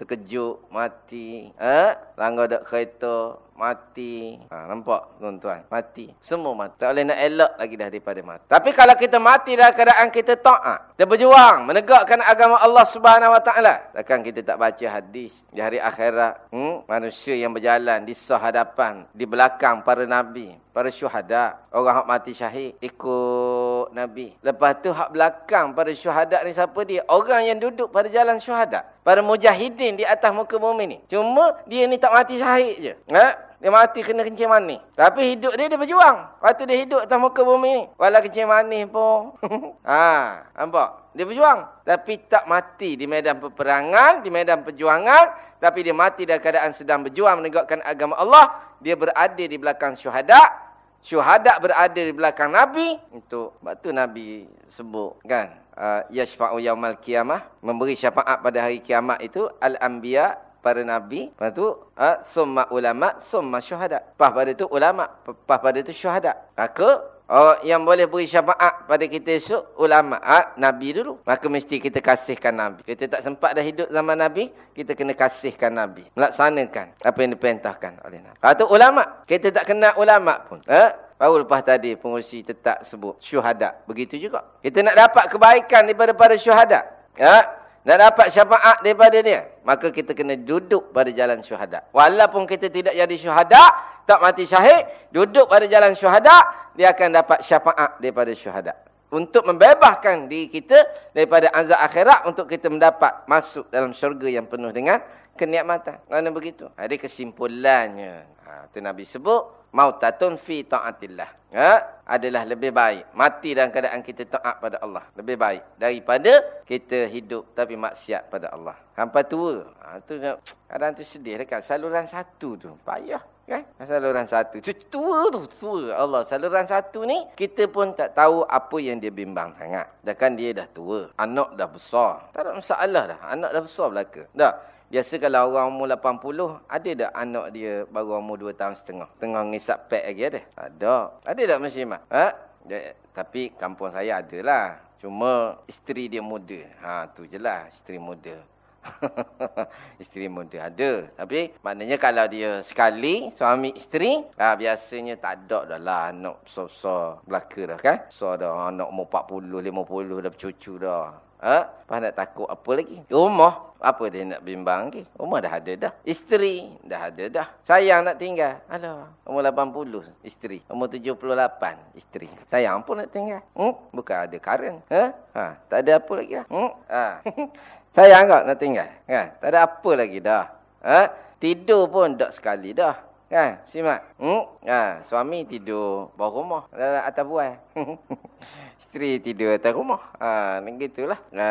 terkejut, mati, eh, langgar dak kereta, mati. Ha, nampak tuan-tuan? Mati. Semua mati. Tak boleh nak elak lagi dah daripada mati. Tapi kalau kita mati dalam keadaan kita taat, kita berjuang menegakkan agama Allah Subhanahu Wa Taala, takkan kita tak baca hadis di hari akhirat, hmm? manusia yang berjalan di sah hadapan, di belakang para nabi, para syuhada, orang hak mati syahid ikut nabi. Lepas tu hak belakang para syuhada ni siapa dia? Orang yang duduk pada jalan syuhada. Para mujahidin di atas muka bumi ni. Cuma dia ni tak mati syahid je. Ha? Dia mati kena kencing manis. Tapi hidup dia, dia berjuang. Waktu dia hidup atas muka bumi ni. Walau kencing manis pun. ha, nampak? Dia berjuang. Tapi tak mati di medan peperangan, di medan perjuangan. Tapi dia mati dalam keadaan sedang berjuang menegakkan agama Allah. Dia berada di belakang syuhada. Syuhada berada di belakang Nabi. Untuk sebab tu Nabi sebut kan. Uh, Yashfa'u yawmal qiyamah. Memberi syafaat pada hari kiamat itu. Al-Anbiya para nabi, lepas tu uh, summa ulama, summa syuhada. Lepas pada tu ulama, lepas pada tu syuhada. Maka Oh, yang boleh beri syafaat pada kita esok, ulama, ha? Nabi dulu. Maka mesti kita kasihkan Nabi. Kita tak sempat dah hidup zaman Nabi, kita kena kasihkan Nabi. Melaksanakan apa yang diperintahkan oleh Nabi. Atau ulama. Kita tak kenal ulama pun. Ha? Baru lepas tadi pengurusi tetap sebut syuhada. Begitu juga. Kita nak dapat kebaikan daripada para syuhada. Ha? nak dapat syafaat daripada dia, maka kita kena duduk pada jalan syuhada. Walaupun kita tidak jadi syuhada, tak mati syahid, duduk pada jalan syuhada, dia akan dapat syafaat daripada syuhada. Untuk membebaskan diri kita daripada azab akhirat, untuk kita mendapat masuk dalam syurga yang penuh dengan kenikmatan. Mana begitu? Jadi kesimpulannya, ha, itu Nabi sebut, mautatun fi taatillah. Ha? adalah lebih baik. Mati dalam keadaan kita taat pada Allah. Lebih baik daripada kita hidup tapi maksiat pada Allah. Hampa tua. Ha tu kadang tu sedih dekat saluran satu tu. Payah kan? Saluran satu. Tu tua tu tua. Allah saluran satu ni kita pun tak tahu apa yang dia bimbang sangat. Kan dia dah tua. Anak dah besar. Tak ada masalah dah. Anak dah besar belaka. Dah Biasa kalau orang umur 80, ada tak anak dia baru umur 2 tahun setengah? Tengah ngisap pek lagi ada? Ada. Ada tak Masya Imam? Ha? Dia, tapi kampung saya ada lah. Cuma isteri dia muda. Ha, tu je lah isteri muda. isteri muda ada. Tapi maknanya kalau dia sekali suami isteri, ha, biasanya tak ada dah lah anak besar-besar belaka dah kan. So dah anak umur 40, 50 dah bercucu dah. Ha? Lepas nak takut apa lagi? Rumah. Apa dia nak bimbang lagi? Rumah dah ada dah. Isteri dah ada dah. Sayang nak tinggal. Alah. Umur 80 isteri. Umur 78 isteri. Sayang pun nak tinggal. Hmm? Bukan ada karen. Ha? Ha? Tak ada apa lagi dah. Hmm? Ha? Sayang kau nak tinggal. Ha? Tak ada apa lagi dah. Ha? Tidur pun tak sekali dah. Kan? Simak. Hmm? Ha, suami tidur bawah rumah. Atas buah. Isteri tidur atas rumah. Ha, gitulah. Ha,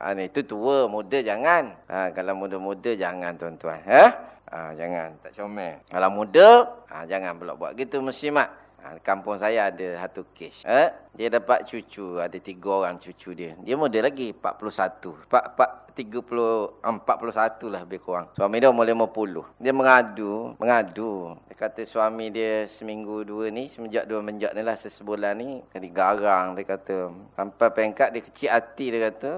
ha, ni tu tua, muda jangan. Ha, kalau muda-muda jangan tuan-tuan. Ha? Ha, jangan. Tak comel. Kalau muda, ha, jangan pula buat gitu. Mesti mak. Ha, kampung saya ada satu kes. Eh? Dia dapat cucu. Ada tiga orang cucu dia. Dia muda lagi. 41. 30, 41 lah lebih kurang. Suami dia umur 50. Dia mengadu. Mengadu. Dia kata suami dia seminggu dua ni. Semenjak dua menjak ni lah. Sesebulan ni. Dia garang. Dia kata. Sampai pengkat dia kecil hati. Dia kata.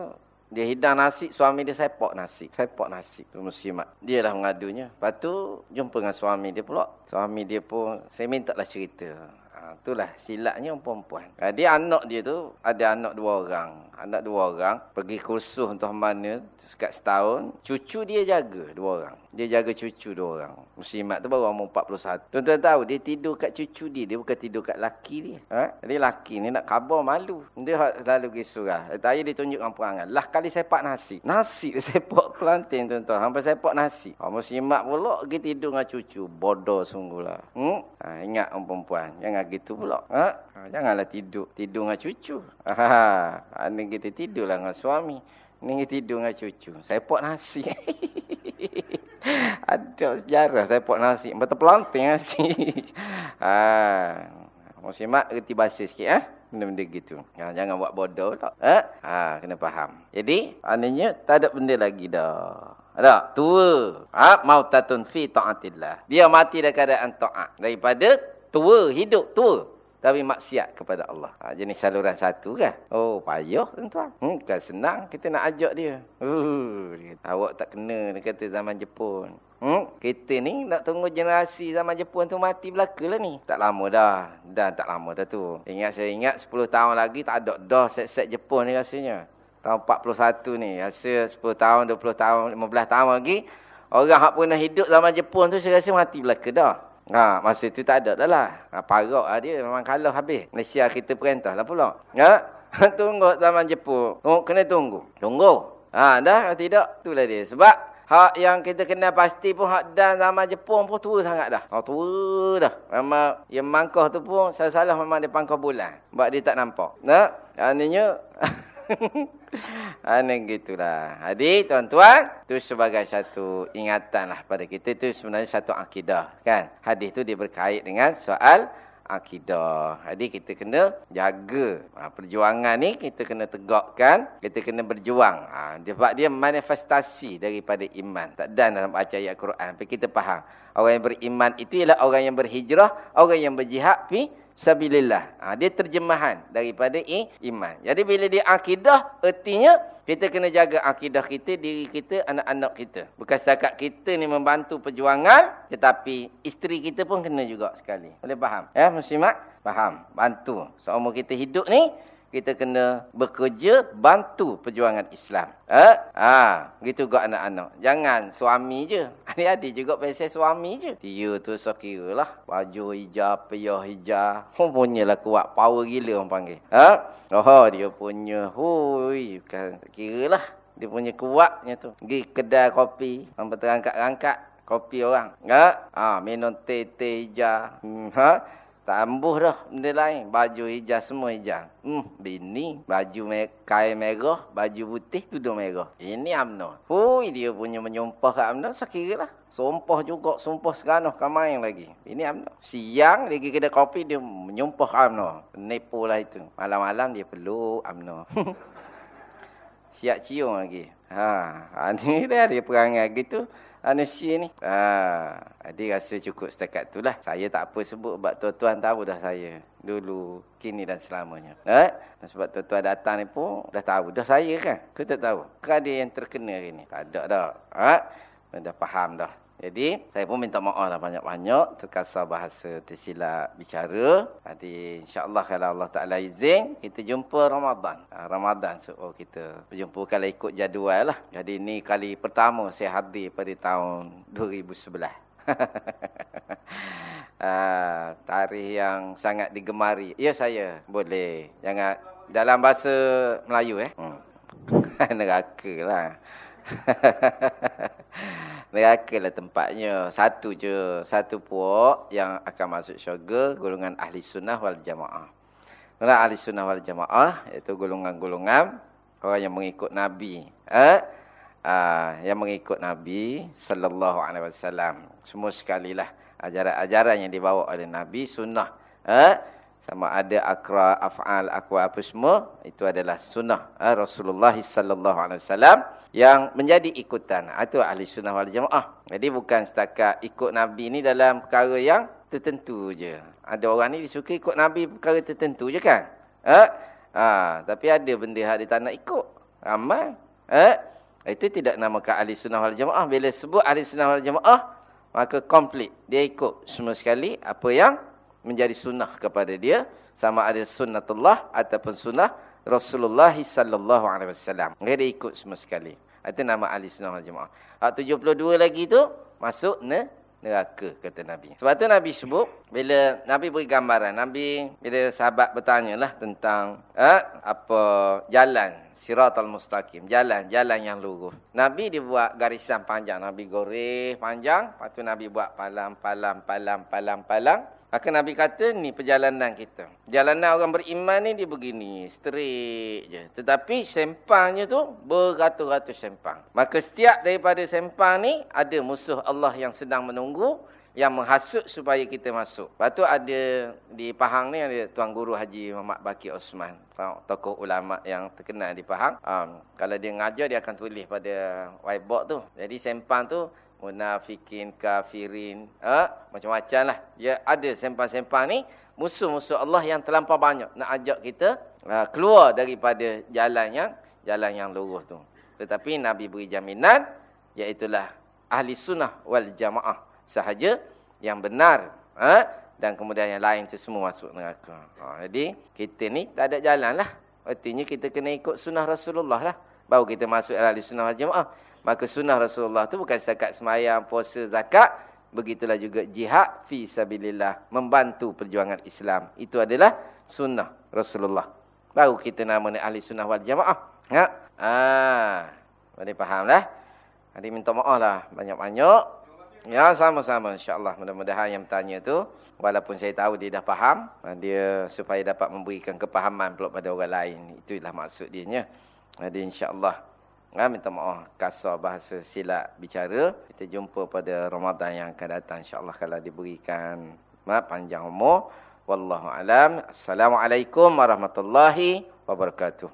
Dia hidang nasi, suami dia sepok nasi. Sepok nasi. Itu muslimat. Dia lah mengadunya. Lepas tu, jumpa dengan suami dia pula. Suami dia pun, saya minta lah cerita. Ha, itulah silapnya perempuan. Ha, dia anak dia tu, ada anak dua orang. Anak dua orang, pergi kursus untuk mana, sekat setahun. Cucu dia jaga dua orang. Dia jaga cucu dua orang. Muslimat tu baru umur 41. Tuan-tuan tahu, dia tidur kat cucu dia. Dia bukan tidur kat laki dia. Ha? Jadi laki ni nak kabar malu. Dia selalu pergi surah. Tadi dia tunjukkan perangan. Lah kali sepak nasi. Nasi dia sepak pelantin tuan-tuan. Sampai sepak nasi. Ha, muslimat pula pergi tidur dengan cucu. Bodoh sungguh lah. Hmm? Ha, ingat perempuan. Jangan gitu pula. Ha? Ha, janganlah tidur. Tidur dengan cucu. Ha, ha, ha. kita tidurlah dengan suami. Ni tidur dengan cucu. Sepak nasi. Ada sejarah saya buat nasi. Betul pelanting nasi. ha. Muslimat reti bahasa sikit. Eh? Benda-benda gitu. Ha, jangan buat bodoh tak. Ha? ha, kena faham. Jadi, anehnya tak ada benda lagi dah. Ada? Tua. Ha? Mautatun fi ta'atillah. Dia mati dalam keadaan ta'at. Daripada tua, hidup tua tapi maksiat kepada Allah. Ha, jenis saluran satu kan? Oh, payah tuan-tuan. Hmm, kan senang kita nak ajak dia. Uh, awak tak kena, dia kata zaman Jepun. Hmm, kita ni nak tunggu generasi zaman Jepun tu mati belaka lah ni. Tak lama dah. Dah tak lama dah tu. Ingat saya ingat 10 tahun lagi tak ada dah set-set Jepun ni rasanya. Tahun 41 ni. Rasa 10 tahun, 20 tahun, 15 tahun lagi. Orang yang pernah hidup zaman Jepun tu saya rasa mati belaka dah. Ha, masa tu tak ada dah lah. Ha, parok lah dia. Memang kalah habis. Malaysia kita perintah lah pula. Ha? tunggu zaman Jepun. Oh, kena tunggu. Tunggu. Ha, dah tidak. Itulah dia. Sebab hak yang kita kenal pasti pun hak dan zaman Jepun pun tua sangat dah. Oh, tua dah. Memang yang mangkah tu pun salah-salah memang dia pangkah bulan. Sebab dia tak nampak. Nah, Anaknya... Aneh gitulah. Jadi tuan-tuan, itu sebagai satu ingatan lah pada kita. Itu sebenarnya satu akidah. kan? Hadis itu dia berkait dengan soal akidah. Jadi kita kena jaga ha, perjuangan ni kita kena tegakkan, kita kena berjuang. Ha, sebab dia manifestasi daripada iman. Tak dan dalam baca ayat Quran. Tapi kita faham. Orang yang beriman itu ialah orang yang berhijrah, orang yang berjihad pi sabilillah. Ha, dia terjemahan daripada iman. Jadi bila dia akidah, ertinya kita kena jaga akidah kita, diri kita, anak-anak kita. Bukan setakat kita ni membantu perjuangan, tetapi isteri kita pun kena juga sekali. Boleh faham? Ya, muslimat? Faham. Bantu. Seumur kita hidup ni, kita kena bekerja bantu perjuangan Islam. Ha? Ha, gitu juga anak-anak. Jangan suami je. Adik-adik juga pasal suami je. Dia tu so kira lah. Baju hijab, payah hijab. Oh, punya lah kuat. Power gila orang panggil. Ha? Oh, dia punya. Hui, kira lah. Dia punya kuatnya tu. Pergi kedai kopi. Sampai terangkat-rangkat kopi orang. Ha? Ha, minum teh-teh hijab. Hmm, ha? Tak ambuh dah benda lain. Baju hijau semua hijau. Hmm, bini. Baju me kain merah. Baju putih tudung merah. Ini UMNO. Hui, dia punya menyumpah kat UMNO. Kira lah. Sumpah juga. Sumpah seganuh kan main lagi. Ini UMNO. Siang, lagi kedai kopi, dia menyumpah UMNO. Penipu lah itu. Malam-malam dia perlu UMNO. Siap cium lagi. Ha, ini dia ada perangai gitu manusia ni. Ha, dia rasa cukup setakat itulah. Saya tak apa sebut sebab tuan-tuan tahu dah saya. Dulu, kini dan selamanya. Ha? Sebab tuan-tuan datang ni pun dah tahu. Dah saya kan? Kita tak tahu. Kan ada yang terkena hari ni? Tak ada dah. Ha? Dah faham dah. Jadi, saya pun minta maaf lah banyak-banyak. Terkasar bahasa tersilap bicara. Jadi, insyaAllah kalau Allah Ta'ala izin, kita jumpa Ramadan. Ha, Ramadan so, oh, kita berjumpa kalau ikut jadual lah. Jadi, ini kali pertama saya hadir pada tahun 2011. ha, tarikh yang sangat digemari. Ya, saya. Boleh. Jangan dalam bahasa Melayu eh. Hmm. Neraka lah. Neraka lah tempatnya. Satu je. Satu puak yang akan masuk syurga. Golongan ahli sunnah wal jamaah. Golongan ahli sunnah wal jamaah. Iaitu golongan-golongan. Orang yang mengikut Nabi. Eh? Uh, yang mengikut Nabi. Sallallahu alaihi wasallam. Semua sekali lah. Ajaran-ajaran yang dibawa oleh Nabi. Sunnah. Eh? Sama ada akra af'al akwa apa semua itu adalah sunnah eh, Rasulullah sallallahu alaihi wasallam yang menjadi ikutan. Itu ahli sunnah wal jamaah. Jadi bukan setakat ikut nabi ni dalam perkara yang tertentu je. Ada orang ni disuka ikut nabi perkara tertentu je kan? Eh ha, tapi ada benda yang dia tak nak ikut. Ramai eh itu tidak namakan ahli sunnah wal jamaah. Bila sebut ahli sunnah wal jamaah maka komplit dia ikut semua sekali apa yang menjadi sunnah kepada dia sama ada sunnatullah ataupun sunnah Rasulullah sallallahu alaihi wasallam. Dia ikut semua sekali. Itu nama ahli sunnah wal jamaah. Hak 72 lagi tu masuk ne neraka kata Nabi. Sebab tu Nabi sebut bila Nabi beri gambaran, Nabi bila sahabat bertanyalah tentang eh, apa jalan siratal mustaqim, jalan jalan yang lurus. Nabi dia buat garisan panjang, Nabi goreh panjang, lepas tu Nabi buat palang palang palang palang palang Maka Nabi kata ni perjalanan kita. Jalanan orang beriman ni dia begini, straight je. Tetapi sempangnya tu beratus-ratus sempang. Maka setiap daripada sempang ni ada musuh Allah yang sedang menunggu yang menghasut supaya kita masuk. Lepas tu ada di Pahang ni ada Tuan Guru Haji Muhammad Baki Osman. Tokoh ulama yang terkenal di Pahang. Um, kalau dia ngajar dia akan tulis pada whiteboard tu. Jadi sempang tu munafikin, kafirin, ha? macam-macam lah. Ya, ada sempang-sempang ni, musuh-musuh Allah yang terlampau banyak. Nak ajak kita ha, keluar daripada jalan yang jalan yang lurus tu. Tetapi Nabi beri jaminan, iaitulah ahli sunnah wal jamaah sahaja yang benar. Ha? Dan kemudian yang lain tu semua masuk neraka. Ha, jadi, kita ni tak ada jalan lah. Artinya kita kena ikut sunnah Rasulullah lah. Baru kita masuk ahli sunnah wal jamaah. Maka sunnah Rasulullah itu bukan setakat semayang, puasa, zakat. Begitulah juga jihad fi sabilillah. Membantu perjuangan Islam. Itu adalah sunnah Rasulullah. Baru kita nama ni ahli sunnah wal jamaah. Ha? Ah, boleh faham lah. Nanti minta maaf lah banyak-banyak. Ya sama-sama insyaAllah. Mudah-mudahan yang bertanya tu. Walaupun saya tahu dia dah faham. Dia supaya dapat memberikan kepahaman pula pada orang lain. Itulah maksud dia. Jadi insyaAllah. Ha, minta maaf kasar bahasa silap bicara. Kita jumpa pada Ramadan yang akan datang insya-Allah kalau diberikan maaf panjang umur Wallahu alam. Assalamualaikum warahmatullahi wabarakatuh.